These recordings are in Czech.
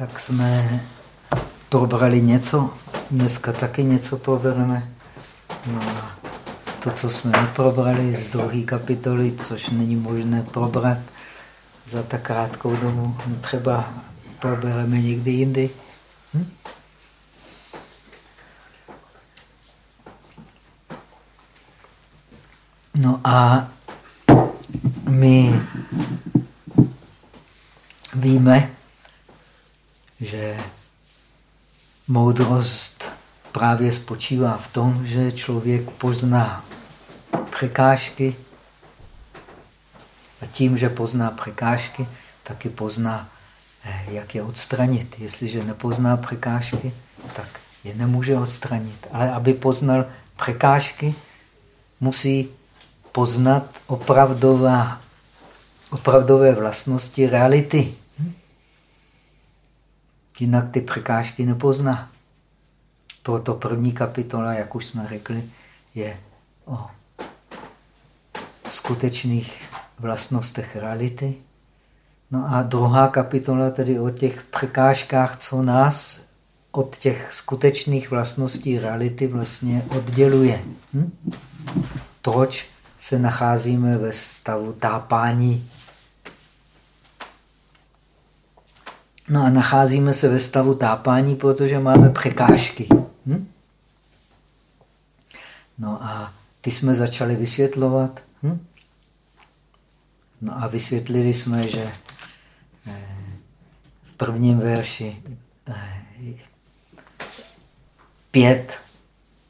tak jsme probrali něco. Dneska taky něco probereme. No a to, co jsme neprobrali z druhé kapitoly, což není možné probrat za tak krátkou dobu, no třeba probereme někdy jindy. Hm? No a my víme, že moudrost právě spočívá v tom, že člověk pozná překážky a tím, že pozná překážky, taky pozná, eh, jak je odstranit. Jestliže nepozná překážky, tak je nemůže odstranit. Ale aby poznal překážky, musí poznat opravdová, opravdové vlastnosti reality. Jinak ty překážky nepozná. Proto první kapitola, jak už jsme řekli, je o skutečných vlastnostech reality. No a druhá kapitola tedy o těch překážkách, co nás od těch skutečných vlastností reality vlastně odděluje. Hm? Proč se nacházíme ve stavu tápání No a nacházíme se ve stavu tápání, protože máme překážky. Hm? No a ty jsme začali vysvětlovat. Hm? No a vysvětlili jsme, že eh, v prvním verši eh, pět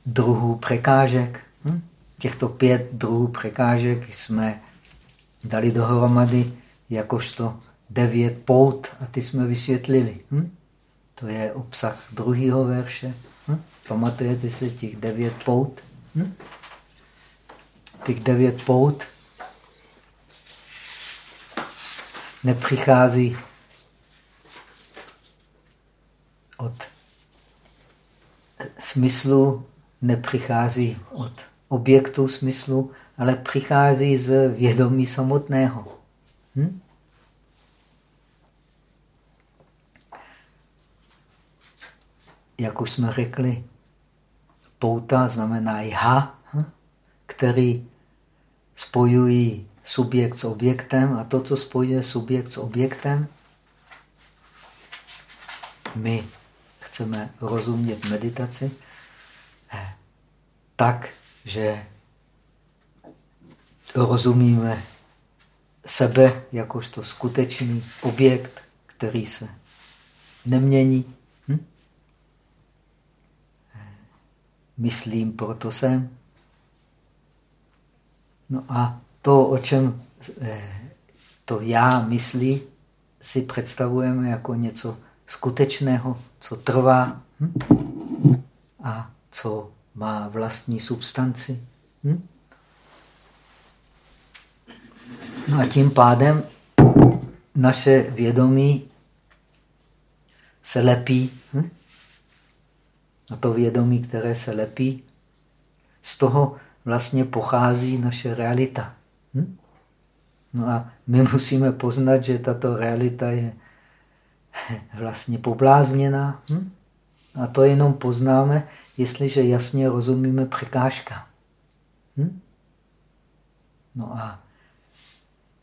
druhů překážek. Hm? Těchto pět druhů překážek jsme dali dohromady jakožto devět pout a ty jsme vysvětlili. Hm? To je obsah druhého verše. Hm? Pamatujete si těch devět pout? Hm? Těch devět pout nepřichází od smyslu, nepřichází od objektu smyslu, ale přichází z vědomí samotného. Hm? Jak už jsme řekli, pouta znamená jha, hm, který spojují subjekt s objektem a to, co spojuje subjekt s objektem, my chceme rozumět meditaci eh, tak, že rozumíme sebe jakožto skutečný objekt, který se nemění, myslím, proto jsem. No a to, o čem eh, to já myslí, si představujeme jako něco skutečného, co trvá hm? a co má vlastní substanci. Hm? No a tím pádem naše vědomí se lepí hm? A to vědomí, které se lepí, z toho vlastně pochází naše realita. Hm? No a my musíme poznat, že tato realita je vlastně poblázněná. Hm? A to jenom poznáme, jestliže jasně rozumíme překážka. Hm? No a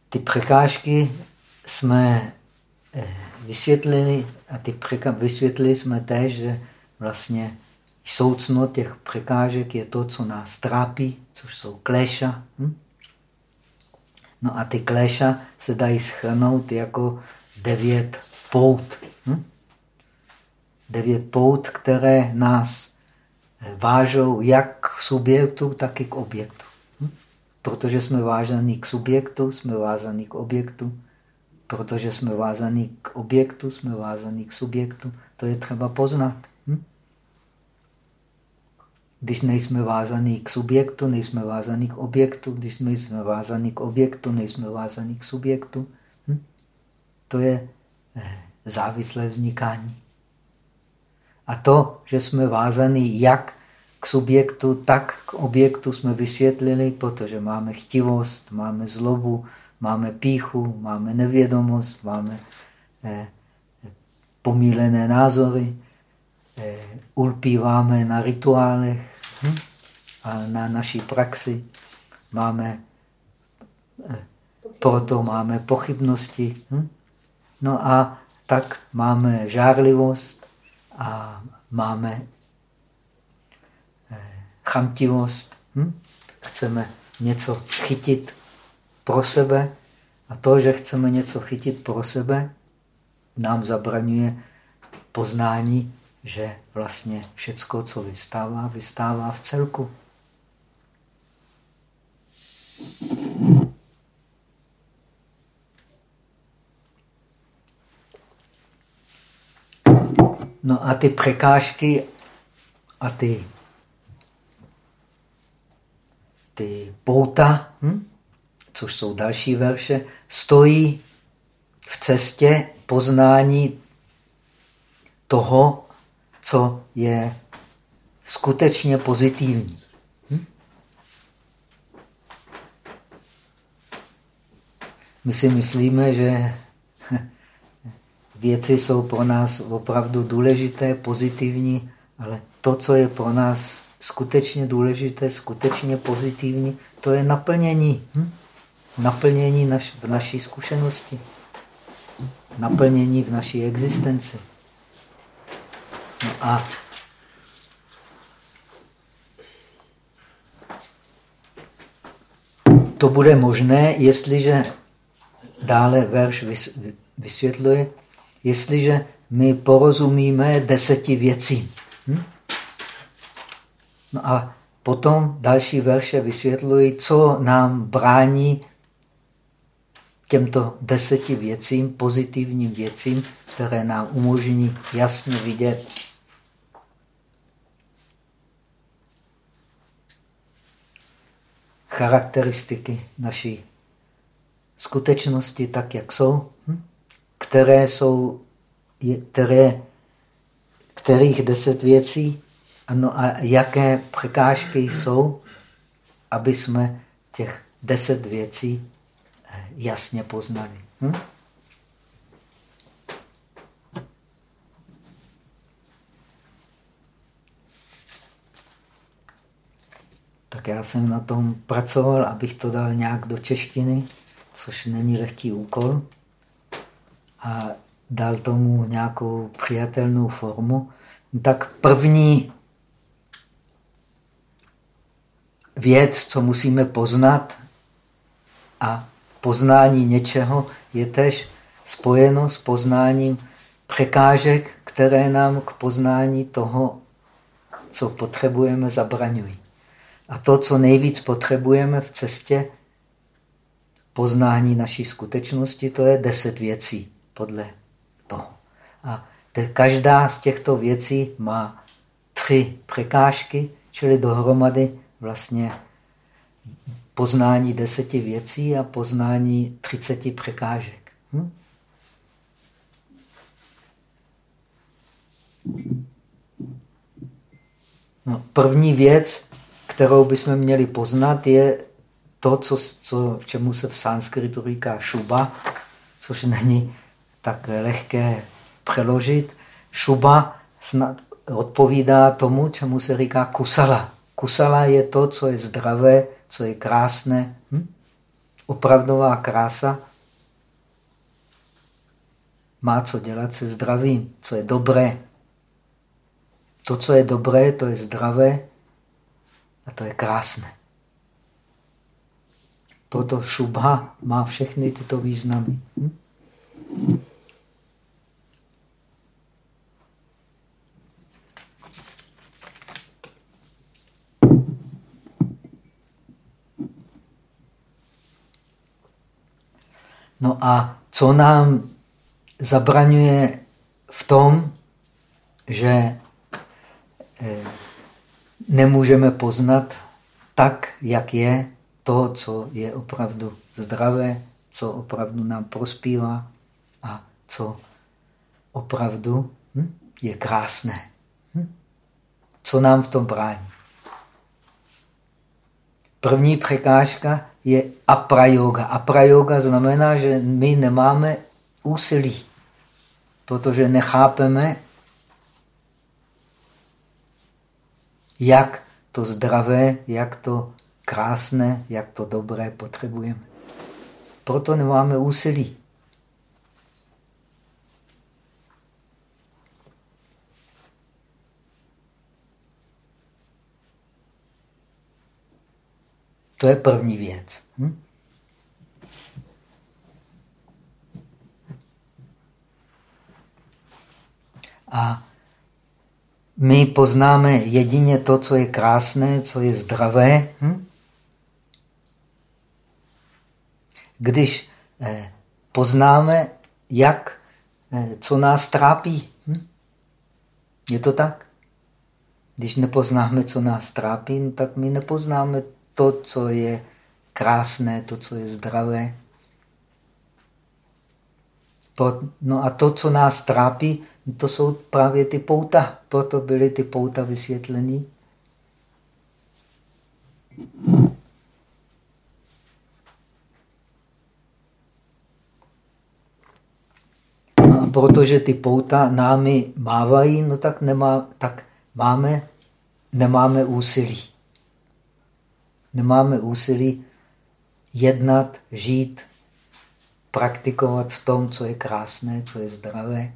ty překážky jsme eh, vysvětlili a ty vysvětlili jsme též, že vlastně soucno těch překážek je to, co nás trápí, což jsou kléša. Hm? No a ty kléša se dají schrnout jako devět pout. Hm? Devět pout, které nás vážou jak k subjektu, tak i k objektu. Hm? Protože jsme vázaní k subjektu, jsme vázaní k objektu. Protože jsme vázaní k objektu, jsme vázaní k subjektu. To je třeba poznat. Když nejsme vázaní k subjektu, nejsme vázaní k objektu. Když jsme vázaní k objektu, nejsme vázaní k subjektu. Hm? To je eh, závislé vznikání. A to, že jsme vázaní jak k subjektu, tak k objektu jsme vysvětlili, protože máme chtivost, máme zlobu, máme píchu, máme nevědomost, máme eh, pomílené názory, eh, ulpíváme na rituálech? A na naší praxi. Máme, eh, proto máme pochybnosti. Hm? No a tak máme žárlivost a máme eh, chamtivost. Hm? Chceme něco chytit pro sebe a to, že chceme něco chytit pro sebe, nám zabraňuje poznání, že vlastně všecko, co vystává, vystává v celku. No a ty překážky a ty, ty pouta, hm? což jsou další verše, stojí v cestě poznání toho, co je skutečně pozitivní. Hm? My si myslíme, že věci jsou pro nás opravdu důležité, pozitivní, ale to, co je pro nás skutečně důležité, skutečně pozitivní, to je naplnění. Hm? Naplnění naš, v naší zkušenosti. Naplnění v naší existenci. No a to bude možné, jestliže dále verš vysvětluje, jestliže my porozumíme deseti věcí. Hm? No a potom další verše vysvětlují, co nám brání těmto deseti věcím, pozitivním věcím, které nám umožní jasně vidět charakteristiky naší skutečnosti tak, jak jsou, hm? které jsou, které, kterých deset věcí, ano a jaké překážky jsou, aby jsme těch deset věcí eh, jasně poznali. Hm? Tak já jsem na tom pracoval, abych to dal nějak do češtiny, což není lehký úkol. A dal tomu nějakou přijatelnou formu. Tak první věc, co musíme poznat, a poznání něčeho je tež spojeno s poznáním překážek, které nám k poznání toho, co potřebujeme, zabraňují. A to, co nejvíc potřebujeme v cestě poznání naší skutečnosti, to je deset věcí podle toho. A každá z těchto věcí má tři překážky, čili dohromady vlastně poznání deseti věcí a poznání třiceti překážek. Hm? No, první věc, kterou bychom měli poznat, je to, co, co, čemu se v sanskritu říká šuba, což není tak lehké přeložit. Šuba snad odpovídá tomu, čemu se říká kusala. Kusala je to, co je zdravé, co je krásné. Hm? Opravdová krása má co dělat se zdravím, co je dobré. To, co je dobré, to je zdravé a to je krásné. Proto šubha má všechny tyto významy. Hm? No a co nám zabraňuje v tom, že eh, nemůžeme poznat tak, jak je to, co je opravdu zdravé, co opravdu nám prospívá a co opravdu hm, je krásné. Hm? Co nám v tom brání? První překážka je aprayoga. Aprayoga znamená, že my nemáme úsilí. protože nechápeme, jak to zdravé, jak to krásné, jak to dobré potřebujeme. Proto nemáme úsilí. To je první věc. Hm? A my poznáme jedině to, co je krásné, co je zdravé. Hm? Když eh, poznáme, jak, eh, co nás trápí. Hm? Je to tak? Když nepoznáme, co nás trápí, no tak my nepoznáme to, co je krásné, to, co je zdravé. No a to, co nás trápí, to jsou právě ty pouta. Proto byly ty pouta vysvětlený. No a protože ty pouta námi mávají, no tak, nemá, tak máme, nemáme úsilí. Nemáme úsilí jednat, žít, praktikovat v tom, co je krásné, co je zdravé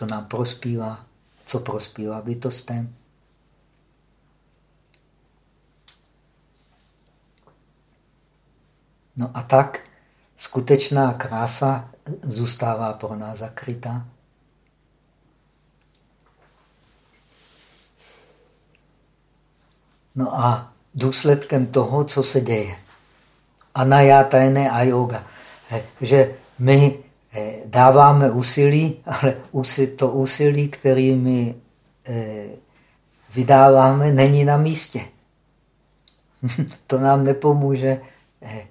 co nám prospívá, co prospívá bytostem. No a tak skutečná krása zůstává pro nás zakrytá. No a důsledkem toho, co se děje. Anayatajne a yoga. Že my dáváme úsilí, ale to úsilí, kterými eh, vydáváme, není na místě. to nám nepomůže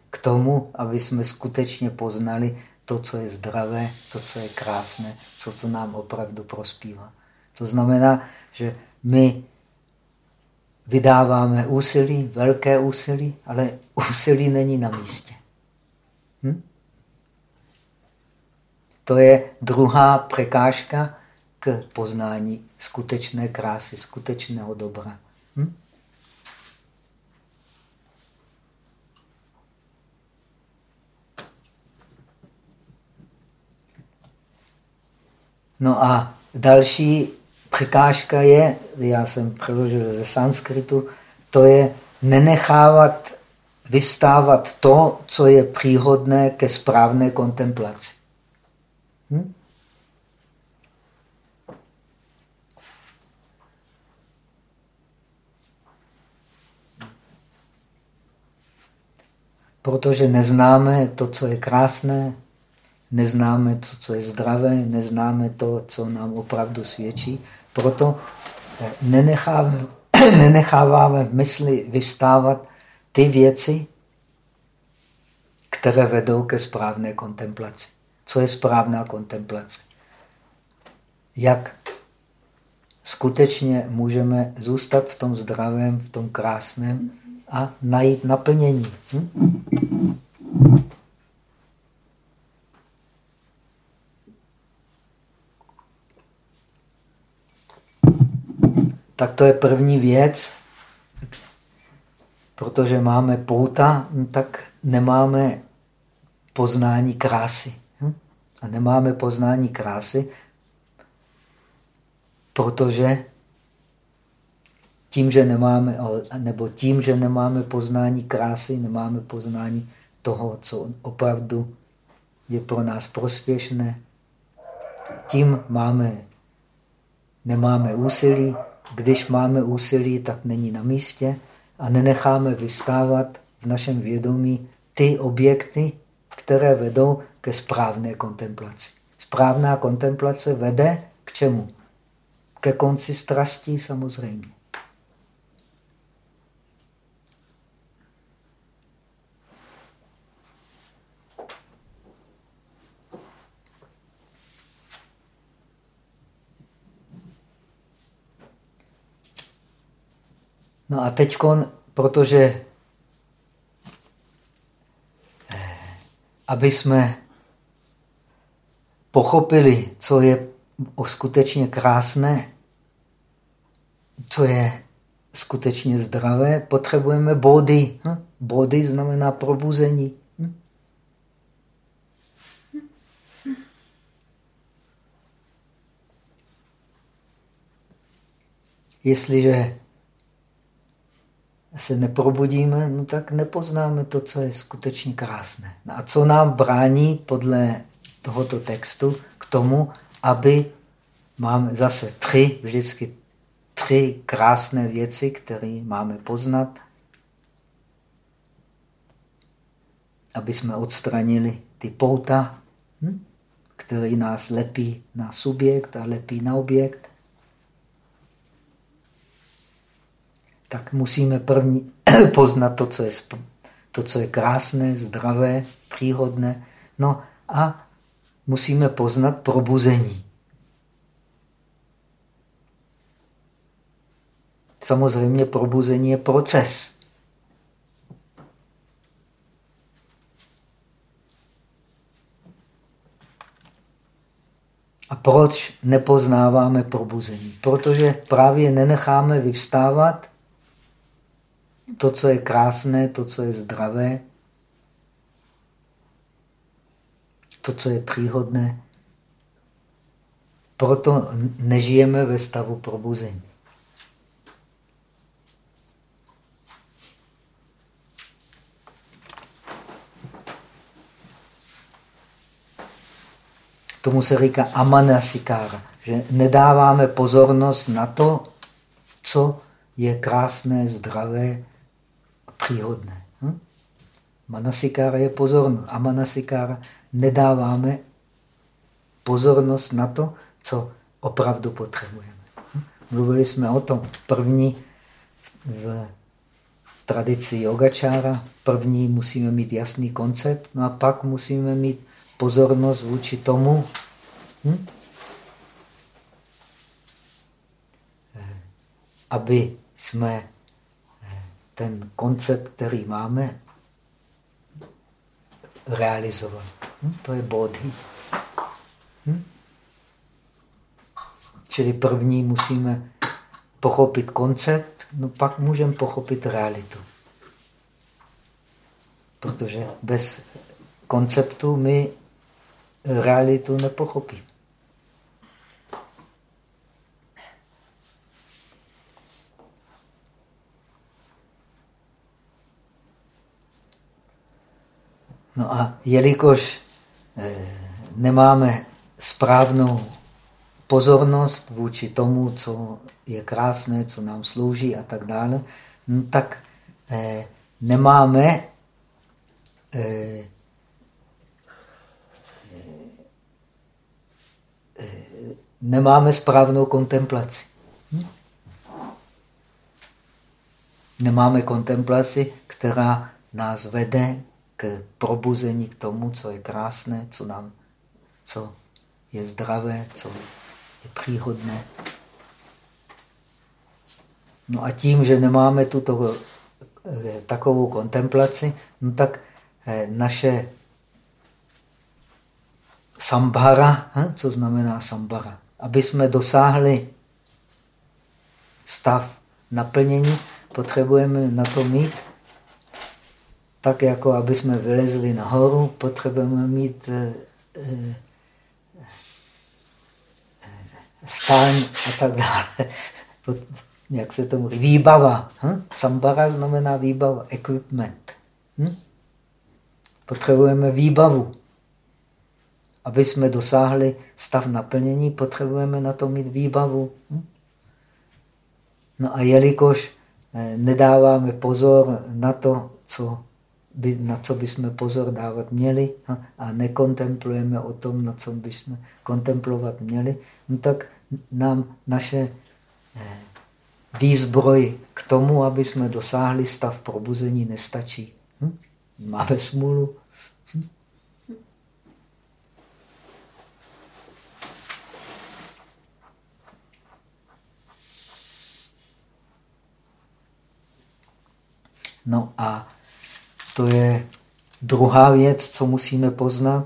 k tomu, aby jsme skutečně poznali to, co je zdravé, to, co je krásné, co to nám opravdu prospívá. To znamená, že my vydáváme úsilí, velké úsilí, ale úsilí není na místě. Hm? To je druhá překážka k poznání skutečné krásy, skutečného dobra. Hm? No a další překážka je, já jsem přeložil ze sanskritu, to je nenechávat vystávat to, co je příhodné ke správné kontemplaci. Hm? Protože neznáme to, co je krásné, neznáme to, co je zdravé, neznáme to, co nám opravdu svědčí, proto eh, nenecháváme, nenecháváme v mysli vystávat ty věci, které vedou ke správné kontemplaci co je správná kontemplace. Jak skutečně můžeme zůstat v tom zdravém, v tom krásném a najít naplnění. Hm? Tak to je první věc. Protože máme pouta, tak nemáme poznání krásy a nemáme poznání krásy, protože tím, že nemáme, nebo tím, že nemáme poznání krásy, nemáme poznání toho, co opravdu je pro nás prospěšné, tím máme, nemáme úsilí. Když máme úsilí, tak není na místě a nenecháme vystávat v našem vědomí ty objekty, které vedou ke správné kontemplaci. Správná kontemplace vede k čemu? Ke konci strastí samozřejmě. No a teď, protože aby jsme pochopili, co je skutečně krásné, co je skutečně zdravé, potřebujeme body. Hm? Body znamená probuzení. Hm? Jestliže se neprobudíme, no tak nepoznáme to, co je skutečně krásné. No a co nám brání podle tohoto textu k tomu, aby máme zase tři, vždycky tři krásné věci, které máme poznat, aby jsme odstranili ty pouta, hm? které nás lepí na subjekt a lepí na objekt. Tak musíme první poznat to, co je, to, co je krásné, zdravé, příhodné. No a musíme poznat probuzení. Samozřejmě probuzení je proces. A proč nepoznáváme probuzení? Protože právě nenecháme vyvstávat to, co je krásné, to, co je zdravé, to, co je příhodné. Proto nežijeme ve stavu probuzení. Tomu se říká amanasikára, že nedáváme pozornost na to, co je krásné, zdravé příhodné. Hm? Manasikára je pozornost. Amanasikára nedáváme pozornost na to, co opravdu potřebujeme. Hm? Mluvili jsme o tom první v tradici yogačára. První musíme mít jasný koncept, no a pak musíme mít pozornost vůči tomu, hm? aby jsme eh, ten koncept, který máme, realizovali. Hm? To je bodhi. Hm? Čili první musíme pochopit koncept, no pak můžeme pochopit realitu. Protože bez konceptu my realitu nepochopí. No a jelikož eh, nemáme správnou pozornost vůči tomu, co je krásné, co nám slouží a tak dále, no tak eh, nemáme eh, nemáme správnou kontemplaci. Hm? Nemáme kontemplaci, která nás vede k probuzení k tomu, co je krásné, co, nám, co je zdravé, co je příhodné. No a tím, že nemáme tuto eh, takovou kontemplaci, no tak eh, naše sambhara, hm? co znamená sambhara? Aby jsme dosáhli stav naplnění, potřebujeme na to mít, tak jako aby jsme vylezli nahoru, potřebujeme mít eh, eh, stáň a tak dále. Jak se tomu Výbava. Hm? Sambara znamená výbava, equipment. Hm? Potřebujeme výbavu. Aby jsme dosáhli stav naplnění, potřebujeme na to mít výbavu. Hm? No a jelikož eh, nedáváme pozor na to, co by, na co bychom pozor dávat měli hm, a nekontemplujeme o tom, na co bychom kontemplovat měli, no tak nám naše eh, výzbroj k tomu, aby jsme dosáhli stav probuzení, nestačí. Hm? Máme smůlu. No a to je druhá věc, co musíme poznat.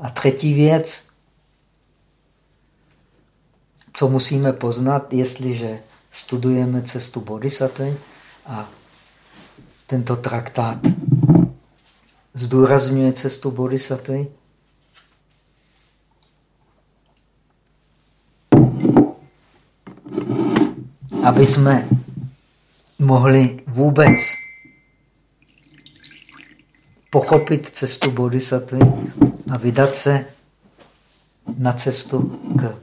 A třetí věc, co musíme poznat, jestliže studujeme cestu bodhisattva a tento traktát zdůrazňuje cestu bodhisattva, aby jsme mohli vůbec pochopit cestu bodhisattva a vydat se na cestu k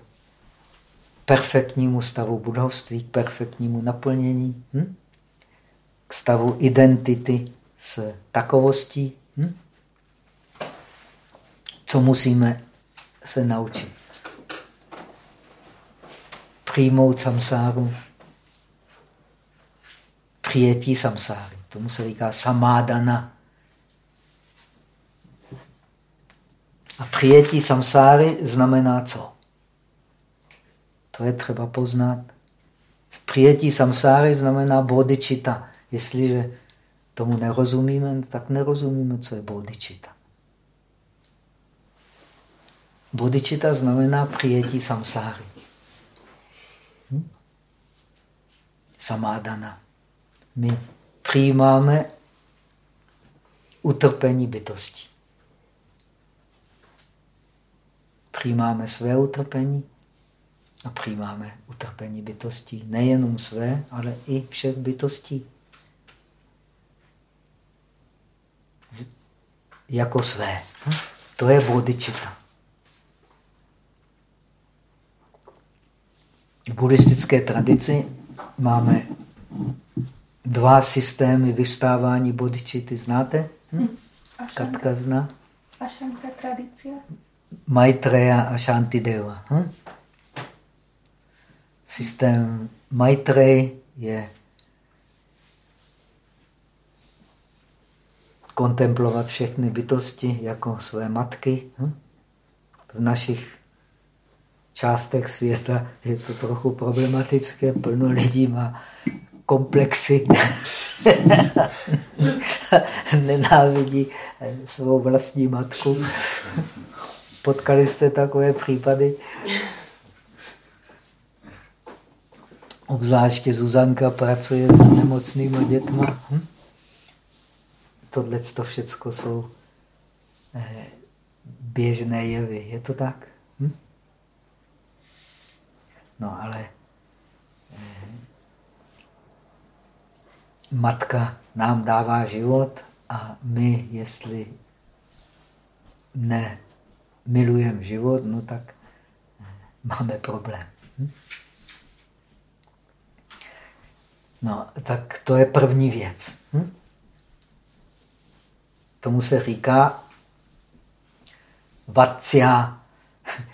perfektnímu stavu budovství, k perfektnímu naplnění, hm? k stavu identity s takovostí. Hm? Co musíme se naučit? Přijmout samsáru, přijetí samsáry. Tomu se říká samádana. A přijetí samsáry znamená co? To je třeba poznat. Přijetí samsáry znamená bodičita. Jestliže tomu nerozumíme, tak nerozumíme, co je bodičita. Bodičita znamená přijetí samsáry. Hm? Samádana. My přijímáme utrpení bytosti. Přijímáme své utrpení a přijímáme utrpení bytostí. Nejenom své, ale i všech bytostí. Jako své. Hm? To je bodičita. V buddhistické tradici máme dva systémy vystávání bodičity. Znáte? Hm? Katka zná? Ašanka tradice. Maitreya a Shantideva. Hm? Systém Maitrej je kontemplovat všechny bytosti jako své matky. Hm? V našich částech světa je to trochu problematické. Plno lidí má komplexy. Nenávidí svou vlastní matku. Potkali jste takové případy? Obzvláště Zuzanka pracuje s nemocnými dětma. Hm? Tohle to všechno jsou eh, běžné jevy. Je to tak? Hm? No ale eh, matka nám dává život a my, jestli ne milujeme život, no tak eh, máme problém. Hm? No, tak to je první věc. Hm? Tomu se říká vatsia,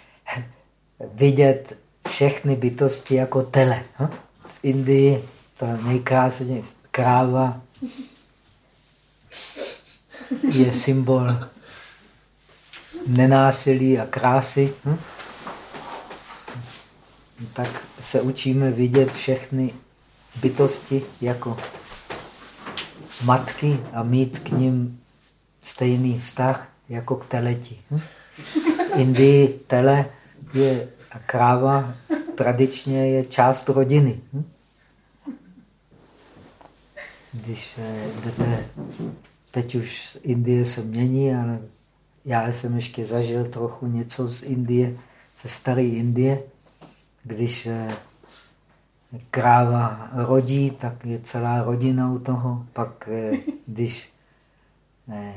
vidět všechny bytosti jako tele. Hm? V Indii to nejkrásnější kráva je symbol nenásilí a krásy. Hm? Tak se učíme vidět všechny bytosti jako matky a mít k ním stejný vztah jako k teleti. Hm? Indii tele je a kráva tradičně je část rodiny. Hm? Když eh, jdete, teď už Indie se mění, ale já jsem ještě zažil trochu něco z Indie, ze staré Indie, když eh, kráva rodí, tak je celá rodina u toho. Pak, eh, když eh,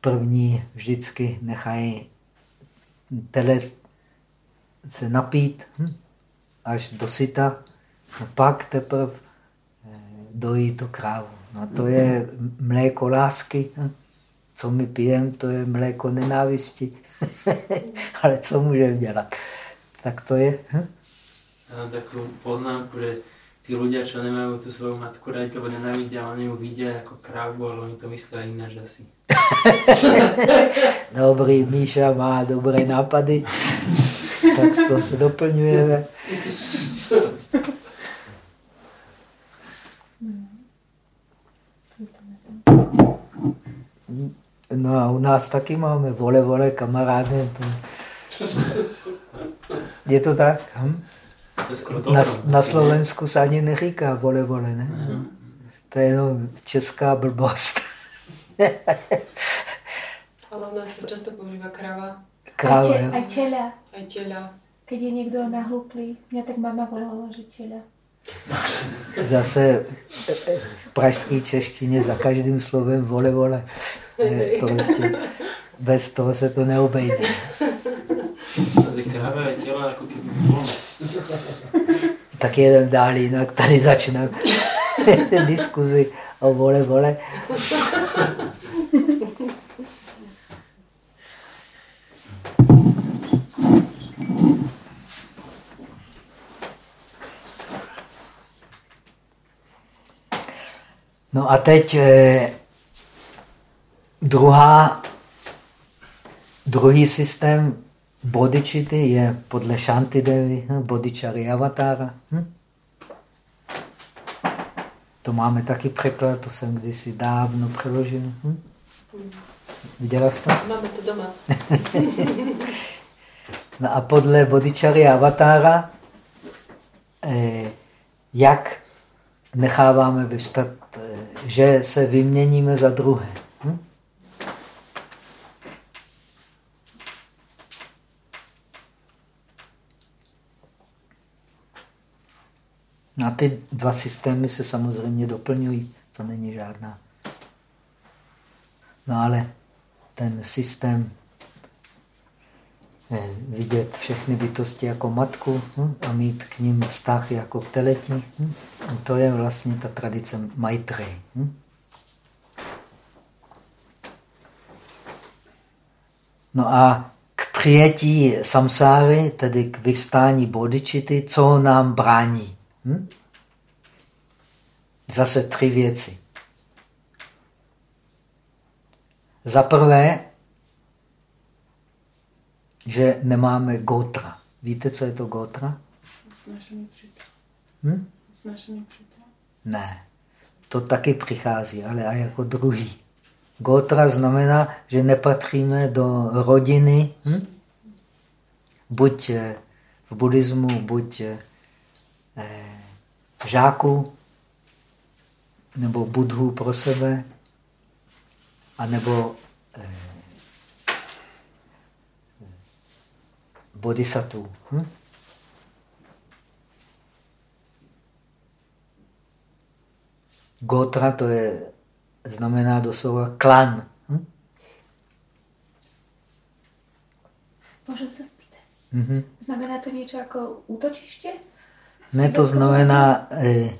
první vždycky nechají tele se napít hm, až do syta, a pak teprve dojí to krávu. No to je mléko lásky. Co my pijeme, to je mléko nenávisti. Ale co můžeme dělat? Tak to je. Hm? mám takú poznámku, že tí ľudia, čo nemajú tú svoju matku radi, lebo nenávidia, oni ju vidia ako krávu, ale oni to myslia ináč asi. Dobrý, Míša má dobré nápady, tak to se doplňujeme. No a u nás taky máme vole, vole, kamarády. To... Je to tak? Hm? Na, na Slovensku se ani neříká vole vole, ne? To je jenom česká blbost. Ale u nás se často používá krava. Krava, Aj, aj tela. Aj těla. Keď je někdo nahluplý, mě tak mama volala, že těla. Zase v pražské češtině za každým slovem vole vole. Je prostě, bez toho se to neobejde. Těla jako. Tak jeden dál, jinak tady začne diskuzi o vole vole. No a teď eh, druhá, druhý systém bodičity je podle Shantidevi, hm, bodičary avatára. Hm? To máme taky překlad, to jsem kdysi dávno přeložil. Hm? Viděla jsi to? Máme to doma. no a podle bodičary avatára, eh, jak necháváme vystat, eh, že se vyměníme za druhé. Hm? A ty dva systémy se samozřejmě doplňují, to není žádná. No ale ten systém vidět všechny bytosti jako matku hm, a mít k ním vztah jako k teletí, hm, to je vlastně ta tradice Maitreyi. Hm. No a k přijetí samsáry, tedy k vyvstání bodičity, co nám brání? Zase tři věci. Za prvé, že nemáme gotra. Víte, co je to gotra? Snažení přítel. Hm? Přítel. Ne, to taky přichází, ale a jako druhý. Gotra znamená, že nepatříme do rodiny, hm? buď eh, v buddhismu, buď eh, žáků, nebo budhu pro sebe, anebo eh, bodhisattva. Hm? Gotra to je, znamená doslova klan. Hm? Můžem se spýtat. Mm-hmm. Znamená to něco jako útočiště? Ne, to znamená, eh,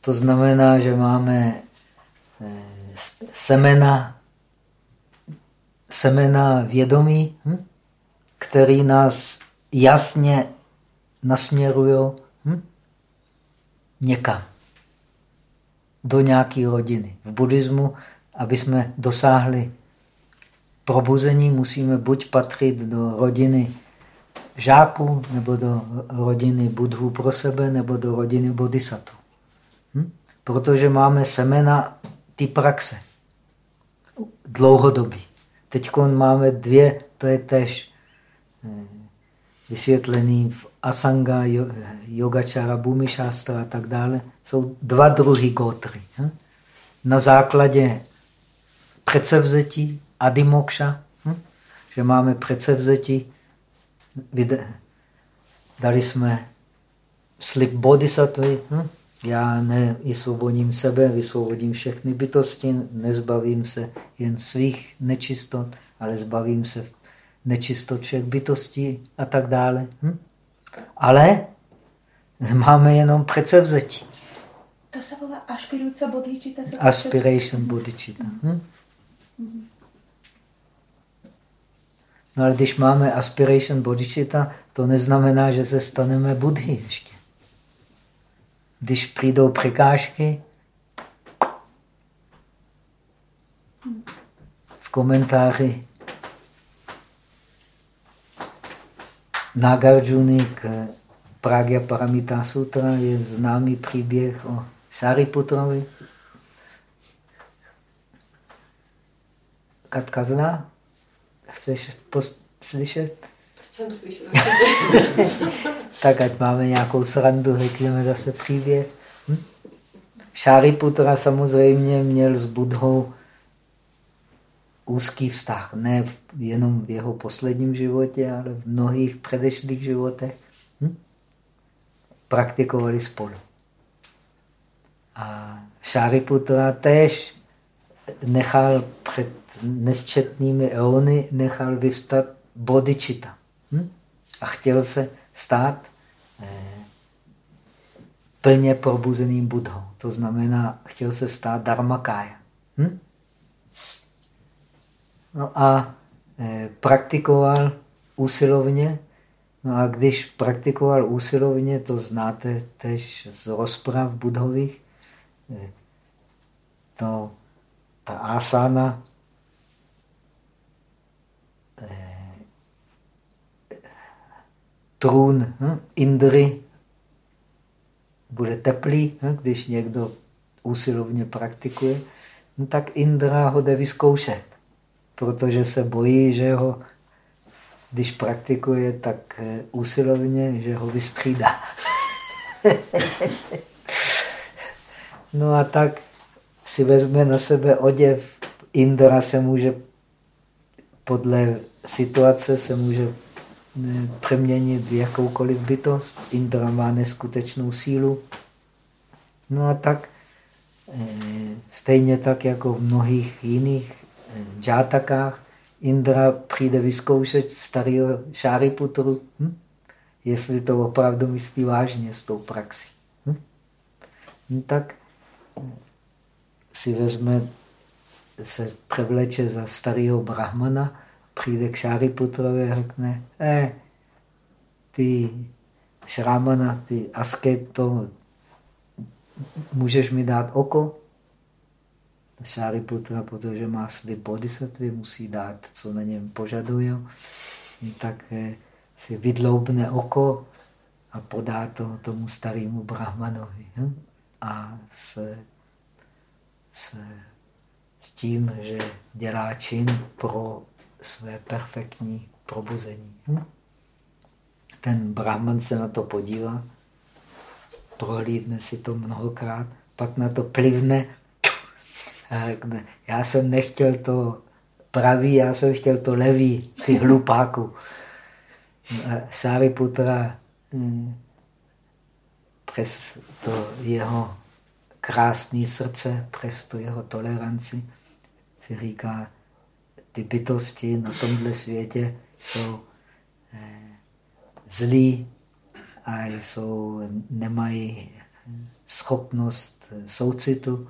to znamená, že máme eh, semena, semena vědomí, hm? Který nás jasně nasměrují hm? někam. Do nějaké rodiny. V buddhismu, aby jsme dosáhli probuzení, musíme buď patřit do rodiny žáků, nebo do rodiny budhů pro sebe, nebo do rodiny bodhisattva. Hm? Protože máme semena ty praxe. Dlouhodobí. Teď máme dvě, to je tež vysvětlený v Asanga, Yogačara, Bhumišástra a tak dále. Jsou dva druhy gotry. Hm? Na základě předsevzetí, adimokša, že máme předsevzetí, dali jsme slib bodhisattvy, já nevysvobodím sebe, vysvobodím všechny bytosti, nezbavím se jen svých nečistot, ale zbavím se nečistot všech bytostí a tak dále. Hm? Ale máme jenom předsevzetí. To se volá aspirující bodhicitta. Aspiration bodhicitta. Hm? No ale když máme aspiration bodhicitta, to neznamená, že se staneme budhy ještě. Když přijdou překážky, v komentáři Nagarjuna k Pragya Paramita Sutra je známý příběh o Sariputrovi. Katka zná? Chceš slyšet? Jsem slyšela. tak ať máme nějakou srandu, řekněme zase příběh. Hm? Šáriputra samozřejmě měl s Budhou úzký vztah. Ne jenom v jeho posledním životě, ale v mnohých předešlých životech. Hm? Praktikovali spolu. A Šáriputra též nechal před nesčetnými eony nechal vyvstat bodičita. Hm? A chtěl se stát eh, plně probuzeným budhou. To znamená, chtěl se stát dharmakája. Hm? No a eh, praktikoval úsilovně. No a když praktikoval úsilovně, to znáte tež z rozprav budhových, eh, to, ta asana eh, trůn hm, Indry bude teplý, hm, když někdo úsilovně praktikuje, no tak Indra ho jde vyzkoušet, protože se bojí, že ho, když praktikuje tak eh, úsilovně, že ho vystřídá. no a tak si vezme na sebe oděv. Indra se může podle situace se může eh, přeměnit v jakoukoliv bytost. Indra má neskutečnou sílu. No a tak eh, stejně tak jako v mnohých jiných džátakách, Indra přijde vyzkoušet starého Šáriputru, hm? jestli to opravdu myslí vážně s tou praxí. Hm? No tak si vezme, se převleče za starého brahmana, přijde k Šáriputrovi a řekne, eh, ty šrámana, ty asketo, můžeš mi dát oko? Šáriputra, protože má slib bodhisattvy, musí dát, co na něm požadují, tak eh, si vydloubne oko a podá to tomu starému brahmanovi. Hm? A s s, s tím, že dělá čin pro své perfektní probuzení. Hm? Ten brahman se na to podívá, prohlídne si to mnohokrát, pak na to plivne já jsem nechtěl to pravý, já jsem chtěl to levý, ty hlupáku. Sariputra hm, přes to jeho krásný srdce, přesto jeho toleranci, si říká, ty bytosti na tomhle světě jsou eh, zlí a jsou, nemají schopnost soucitu.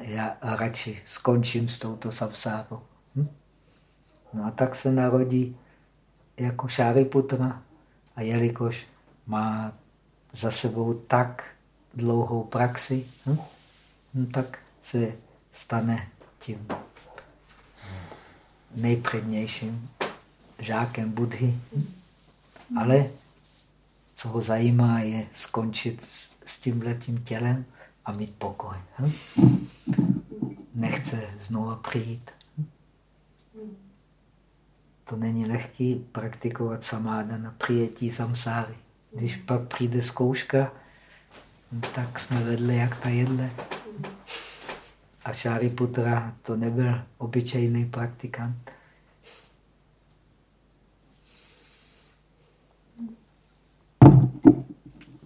Já radši skončím s touto samsárou. Hm? No a tak se narodí jako Šáriputra a jelikož má za sebou tak dlouhou praxi, hm? No, tak se stane tím nejpřednějším žákem Budhy. Ale co ho zajímá, je skončit s, s tímhletím tělem a mít pokoj. Hm? Nechce znovu přijít. To není lehký praktikovat samáda na přijetí samsáry. Když pak přijde zkouška, tak jsme vedli jak ta jedle. A Šáriputra to nebyl obyčejný praktikant.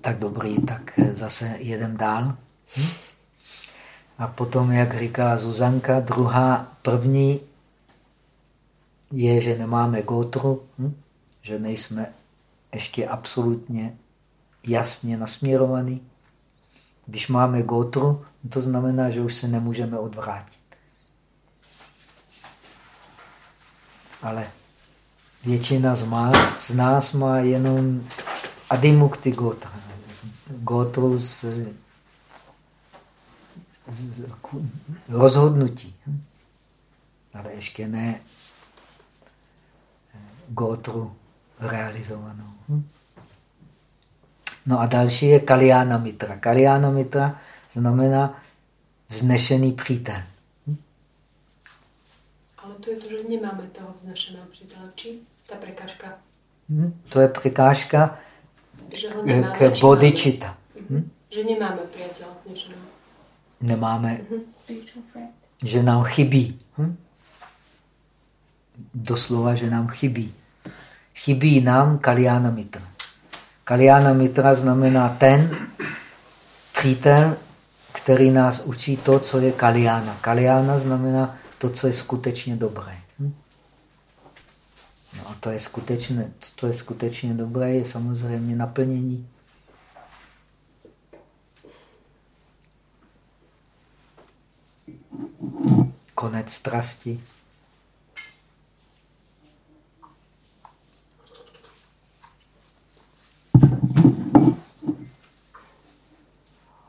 Tak dobrý, tak zase jedem dál. A potom, jak říká Zuzanka, druhá, první je, že nemáme gotru, hm? že nejsme ještě absolutně jasně nasměrovaný. Když máme gotru, to znamená, že už se nemůžeme odvrátit. Ale většina z nás, z nás má jenom adimukti gotra. Gotru z, z rozhodnutí. Ale ještě ne gotru realizovanou. No a další je Kaliana Mitra. Kaliana Mitra znamená vznešený přítel. Ale to je to, že nemáme toho vznešeného přítele. Či ta prekažka Hm? To je překážka k bodičita. Hm? Že nemáme priateľa v niečom. Nemáme, friend. že nám chybí. Hm? Doslova, že nám chybí. Chybí nám Kalyana Mitra. Kalyana Mitra znamená ten přítel, který nás učí to, co je Kalyana. Kalyana znamená to, co je skutečně dobré. Hm? No a to je skutečně, to je skutečně dobré, je samozřejmě naplnění. Konec strasti.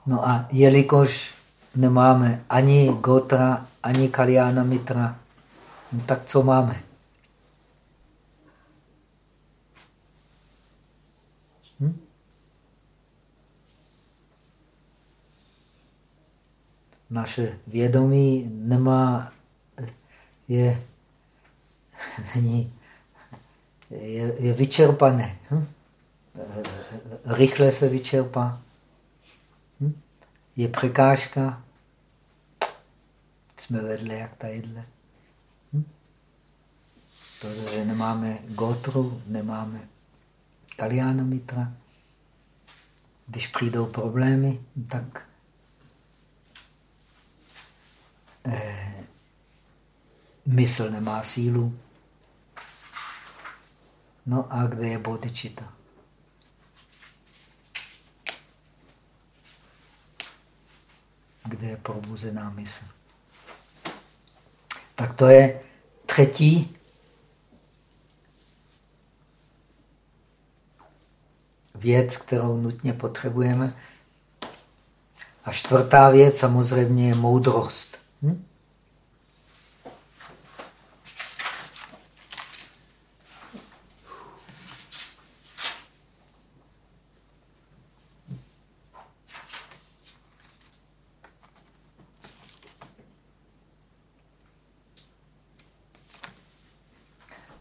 No a jelikož nemáme ani Gotra, ani Kalyana Mitra, no tak co máme? Naše vědomí nemá, je, není, je, je vyčerpané. Hm? Rychle se vyčerpá. Hm? Je překážka. Jsme vedle jak tadyhle. Hm? Protože nemáme gotru, nemáme Kalyana Mitra. Když přijdou problémy, tak eh, mysl nemá sílu. No a kde je bodičita? Kde je probuzená mysl? Tak to je třetí věc, kterou nutně potřebujeme. A čtvrtá věc samozřejmě je moudrost. Hm?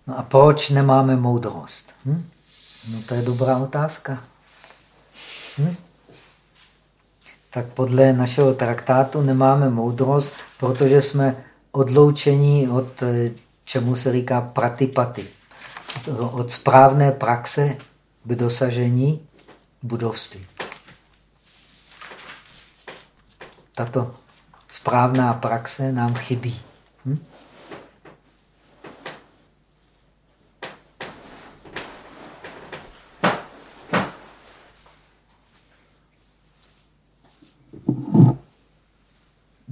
No a proč nemáme moudrost? Hm? No to je dobrá otázka. Hm? Tak podle našeho traktátu nemáme moudrost, protože jsme odloučení od, eh, čemu se říká pratipaty. Od správné praxe k dosažení budovství. Tato správná praxe nám chybí. Hm?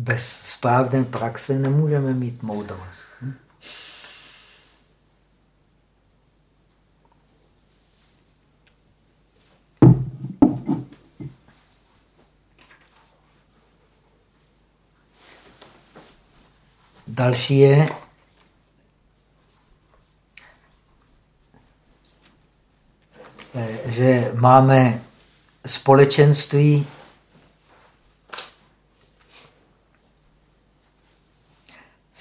Bez správné praxe nemůžeme mít moudrost. Hm? Další je, eh, že máme společenství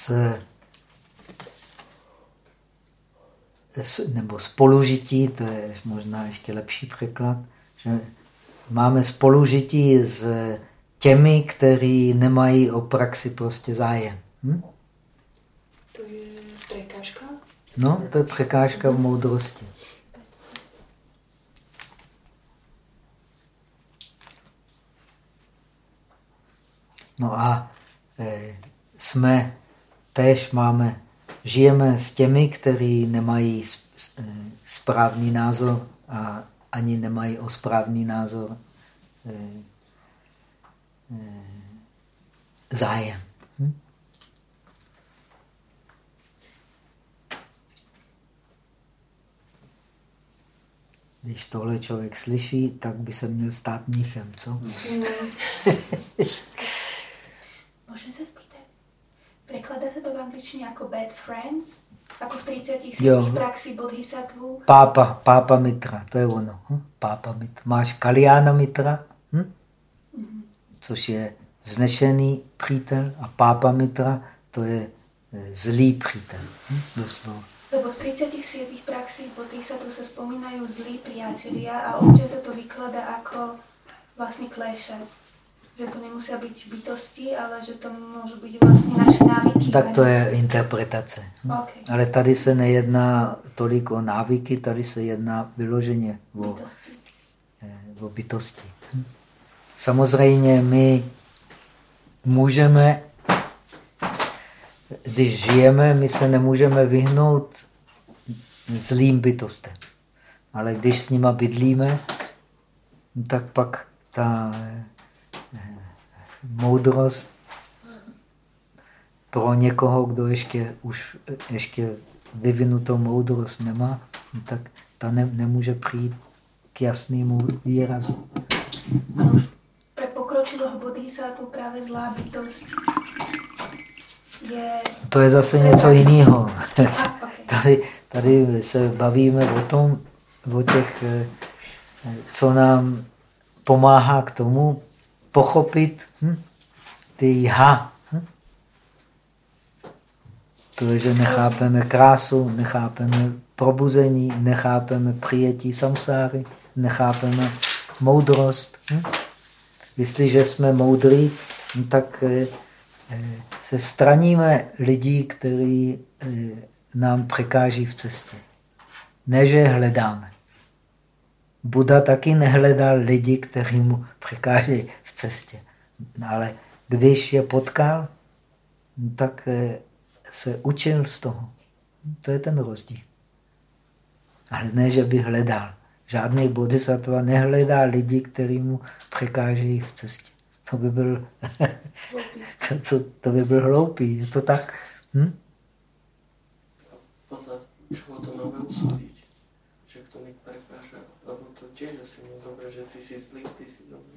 s, s, nebo spolužití, to je možná ještě lepší překlad, že máme spolužití s těmi, kteří nemají o praxi prostě zájem. Hm? To je prekážka? No, to je překážka v moudrosti. No a e, jsme Tež máme, žijeme s těmi, kteří nemají eh, správný názor a ani nemají o správný názor eh, eh, zájem. Hm? Když tohle člověk slyší, tak by se měl stát mnichem, co? Mm. Může se spýtat? Prekladá sa to v angličtine ako bad friends? Ako v 37 Jo. praxi bodhisattvu? Pápa, pápa mitra, to je ono. Hm? Pápa mitra. Máš Kalyana mitra, hm? což je vznešený přítel a pápa mitra, to je eh, zlý přítel. Hm? Doslova. Lebo v 37 praxích bodhisattva sa spomínajú zlí priatelia a občas sa to vykladá ako vlastne kléše. Že to nemusia byť bytosti, ale že to môžu byť vlastne naše návyky. Tak to je interpretace. Okay. Ale tady se nejedná tolik o návyky, tady se jedná vyloženě o, Bytosti. eh, o bytosti. Samozřejmě my můžeme, když žijeme, my se nemůžeme vyhnout zlým bytostem. Ale když s nima bydlíme, tak pak ta moudrost pro někoho, kdo ještě, už ještě vyvinutou moudrost nemá, tak ta ne, nemůže přijít k jasnému výrazu. Už pre pokročilého bodhisattva práve zlá bytosť je... To je zase něco jiného. Tady, tady se bavíme o tom, o těch, eh, co nám pomáhá k tomu pochopit hm, ty ha. Hm? To, že nechápeme krásu, nechápeme probuzení, nechápeme přijetí samsáry, nechápeme moudrost. Hm? Jestliže jsme moudrý, no tak eh, eh, se straníme lidí, kteří eh, nám překáží v cestě. Ne, že je hledáme. Buda taky nehledal lidi, kteří mu překáží cestě. Ale když je potkal, no tak eh, se učil z toho. To je ten rozdíl. Ale ne, že by hledal. Žádný bodhisattva nehledá lidi, kteří mu překáží v cestě. To by byl, to, co, to by byl hloupý. Je to tak? Hm? To máme usúdiť? Že kto mi prekáža? Lebo to tiež asi dobré, že ty si zlý, ty si dobrý.